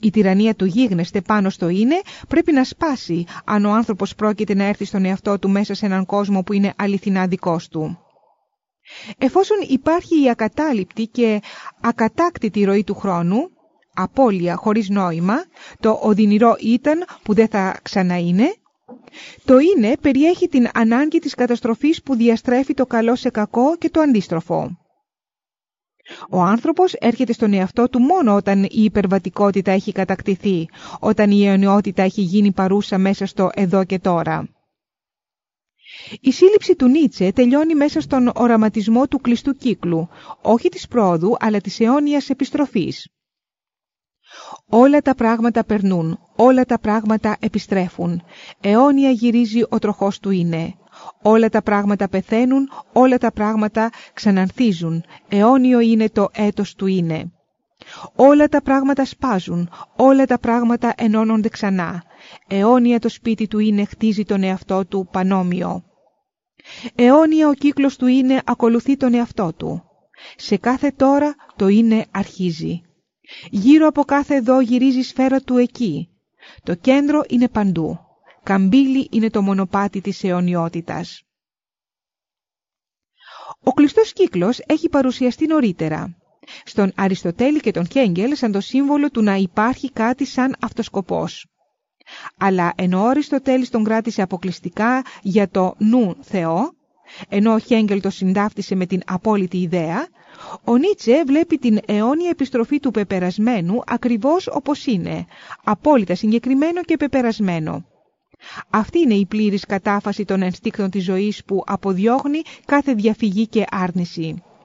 Η τυραννία του γίγνεσθε πάνω στο είναι πρέπει να σπάσει αν ο άνθρωπος πρόκειται να έρθει στον εαυτό του μέσα σε έναν κόσμο που είναι αληθινά δικός του. Εφόσον υπάρχει η ακατάληπτη και ακατάκτητη ροή του χρόνου, απώλεια χωρίς νόημα, το οδυνηρό ήταν που δεν θα ξαναείνε, το είναι περιέχει την ανάγκη της καταστροφής που διαστρέφει το καλό σε κακό και το αντίστροφο. Ο άνθρωπος έρχεται στον εαυτό του μόνο όταν η υπερβατικότητα έχει κατακτηθεί, όταν η αιωνιότητα έχει γίνει παρούσα μέσα στο εδώ και τώρα. Η σύλληψη του Νίτσε τελειώνει μέσα στον οραματισμό του κλειστού κύκλου, όχι της πρόοδου αλλά της αιώνιας επιστροφής. Όλα τα πράγματα περνούν, όλα τα πράγματα επιστρέφουν. Αιώνια γυρίζει ο τροχός του είναι. Όλα τα πράγματα πεθαίνουν, όλα τα πράγματα ξαναρθίζουν. Αιώνιο είναι το έτος του είναι. Όλα τα πράγματα σπάζουν, όλα τα πράγματα ενώνονται ξανά. Αιώνια το σπίτι του είναι χτίζει τον εαυτό του πανόμοιο. Αιώνια ο κύκλος του είναι ακολουθεί τον εαυτό του. Σε κάθε τώρα το είναι αρχίζει. Γύρω από κάθε εδώ γυρίζει σφαίρα του εκεί. Το κέντρο είναι παντού. Καμπύλη είναι το μονοπάτι της αιωνιότητας. Ο κλειστός κύκλος έχει παρουσιαστεί νωρίτερα. Στον Αριστοτέλη και τον Χέγγελ σαν το σύμβολο του να υπάρχει κάτι σαν αυτοσκοπός. Αλλά ενώ ο Αριστοτέλης τον κράτησε αποκλειστικά για το νου Θεό, ενώ ο Χέγγελ το συντάφτισε με την απόλυτη ιδέα, ο Νίτσε βλέπει την αιώνια επιστροφή του πεπερασμένου ακριβώς όπως είναι, απόλυτα συγκεκριμένο και πεπερασμένο. Αυτή είναι η πλήρης κατάφαση των ενστίκτων της ζωής που αποδιώχνει κάθε διαφυγή και άρνηση.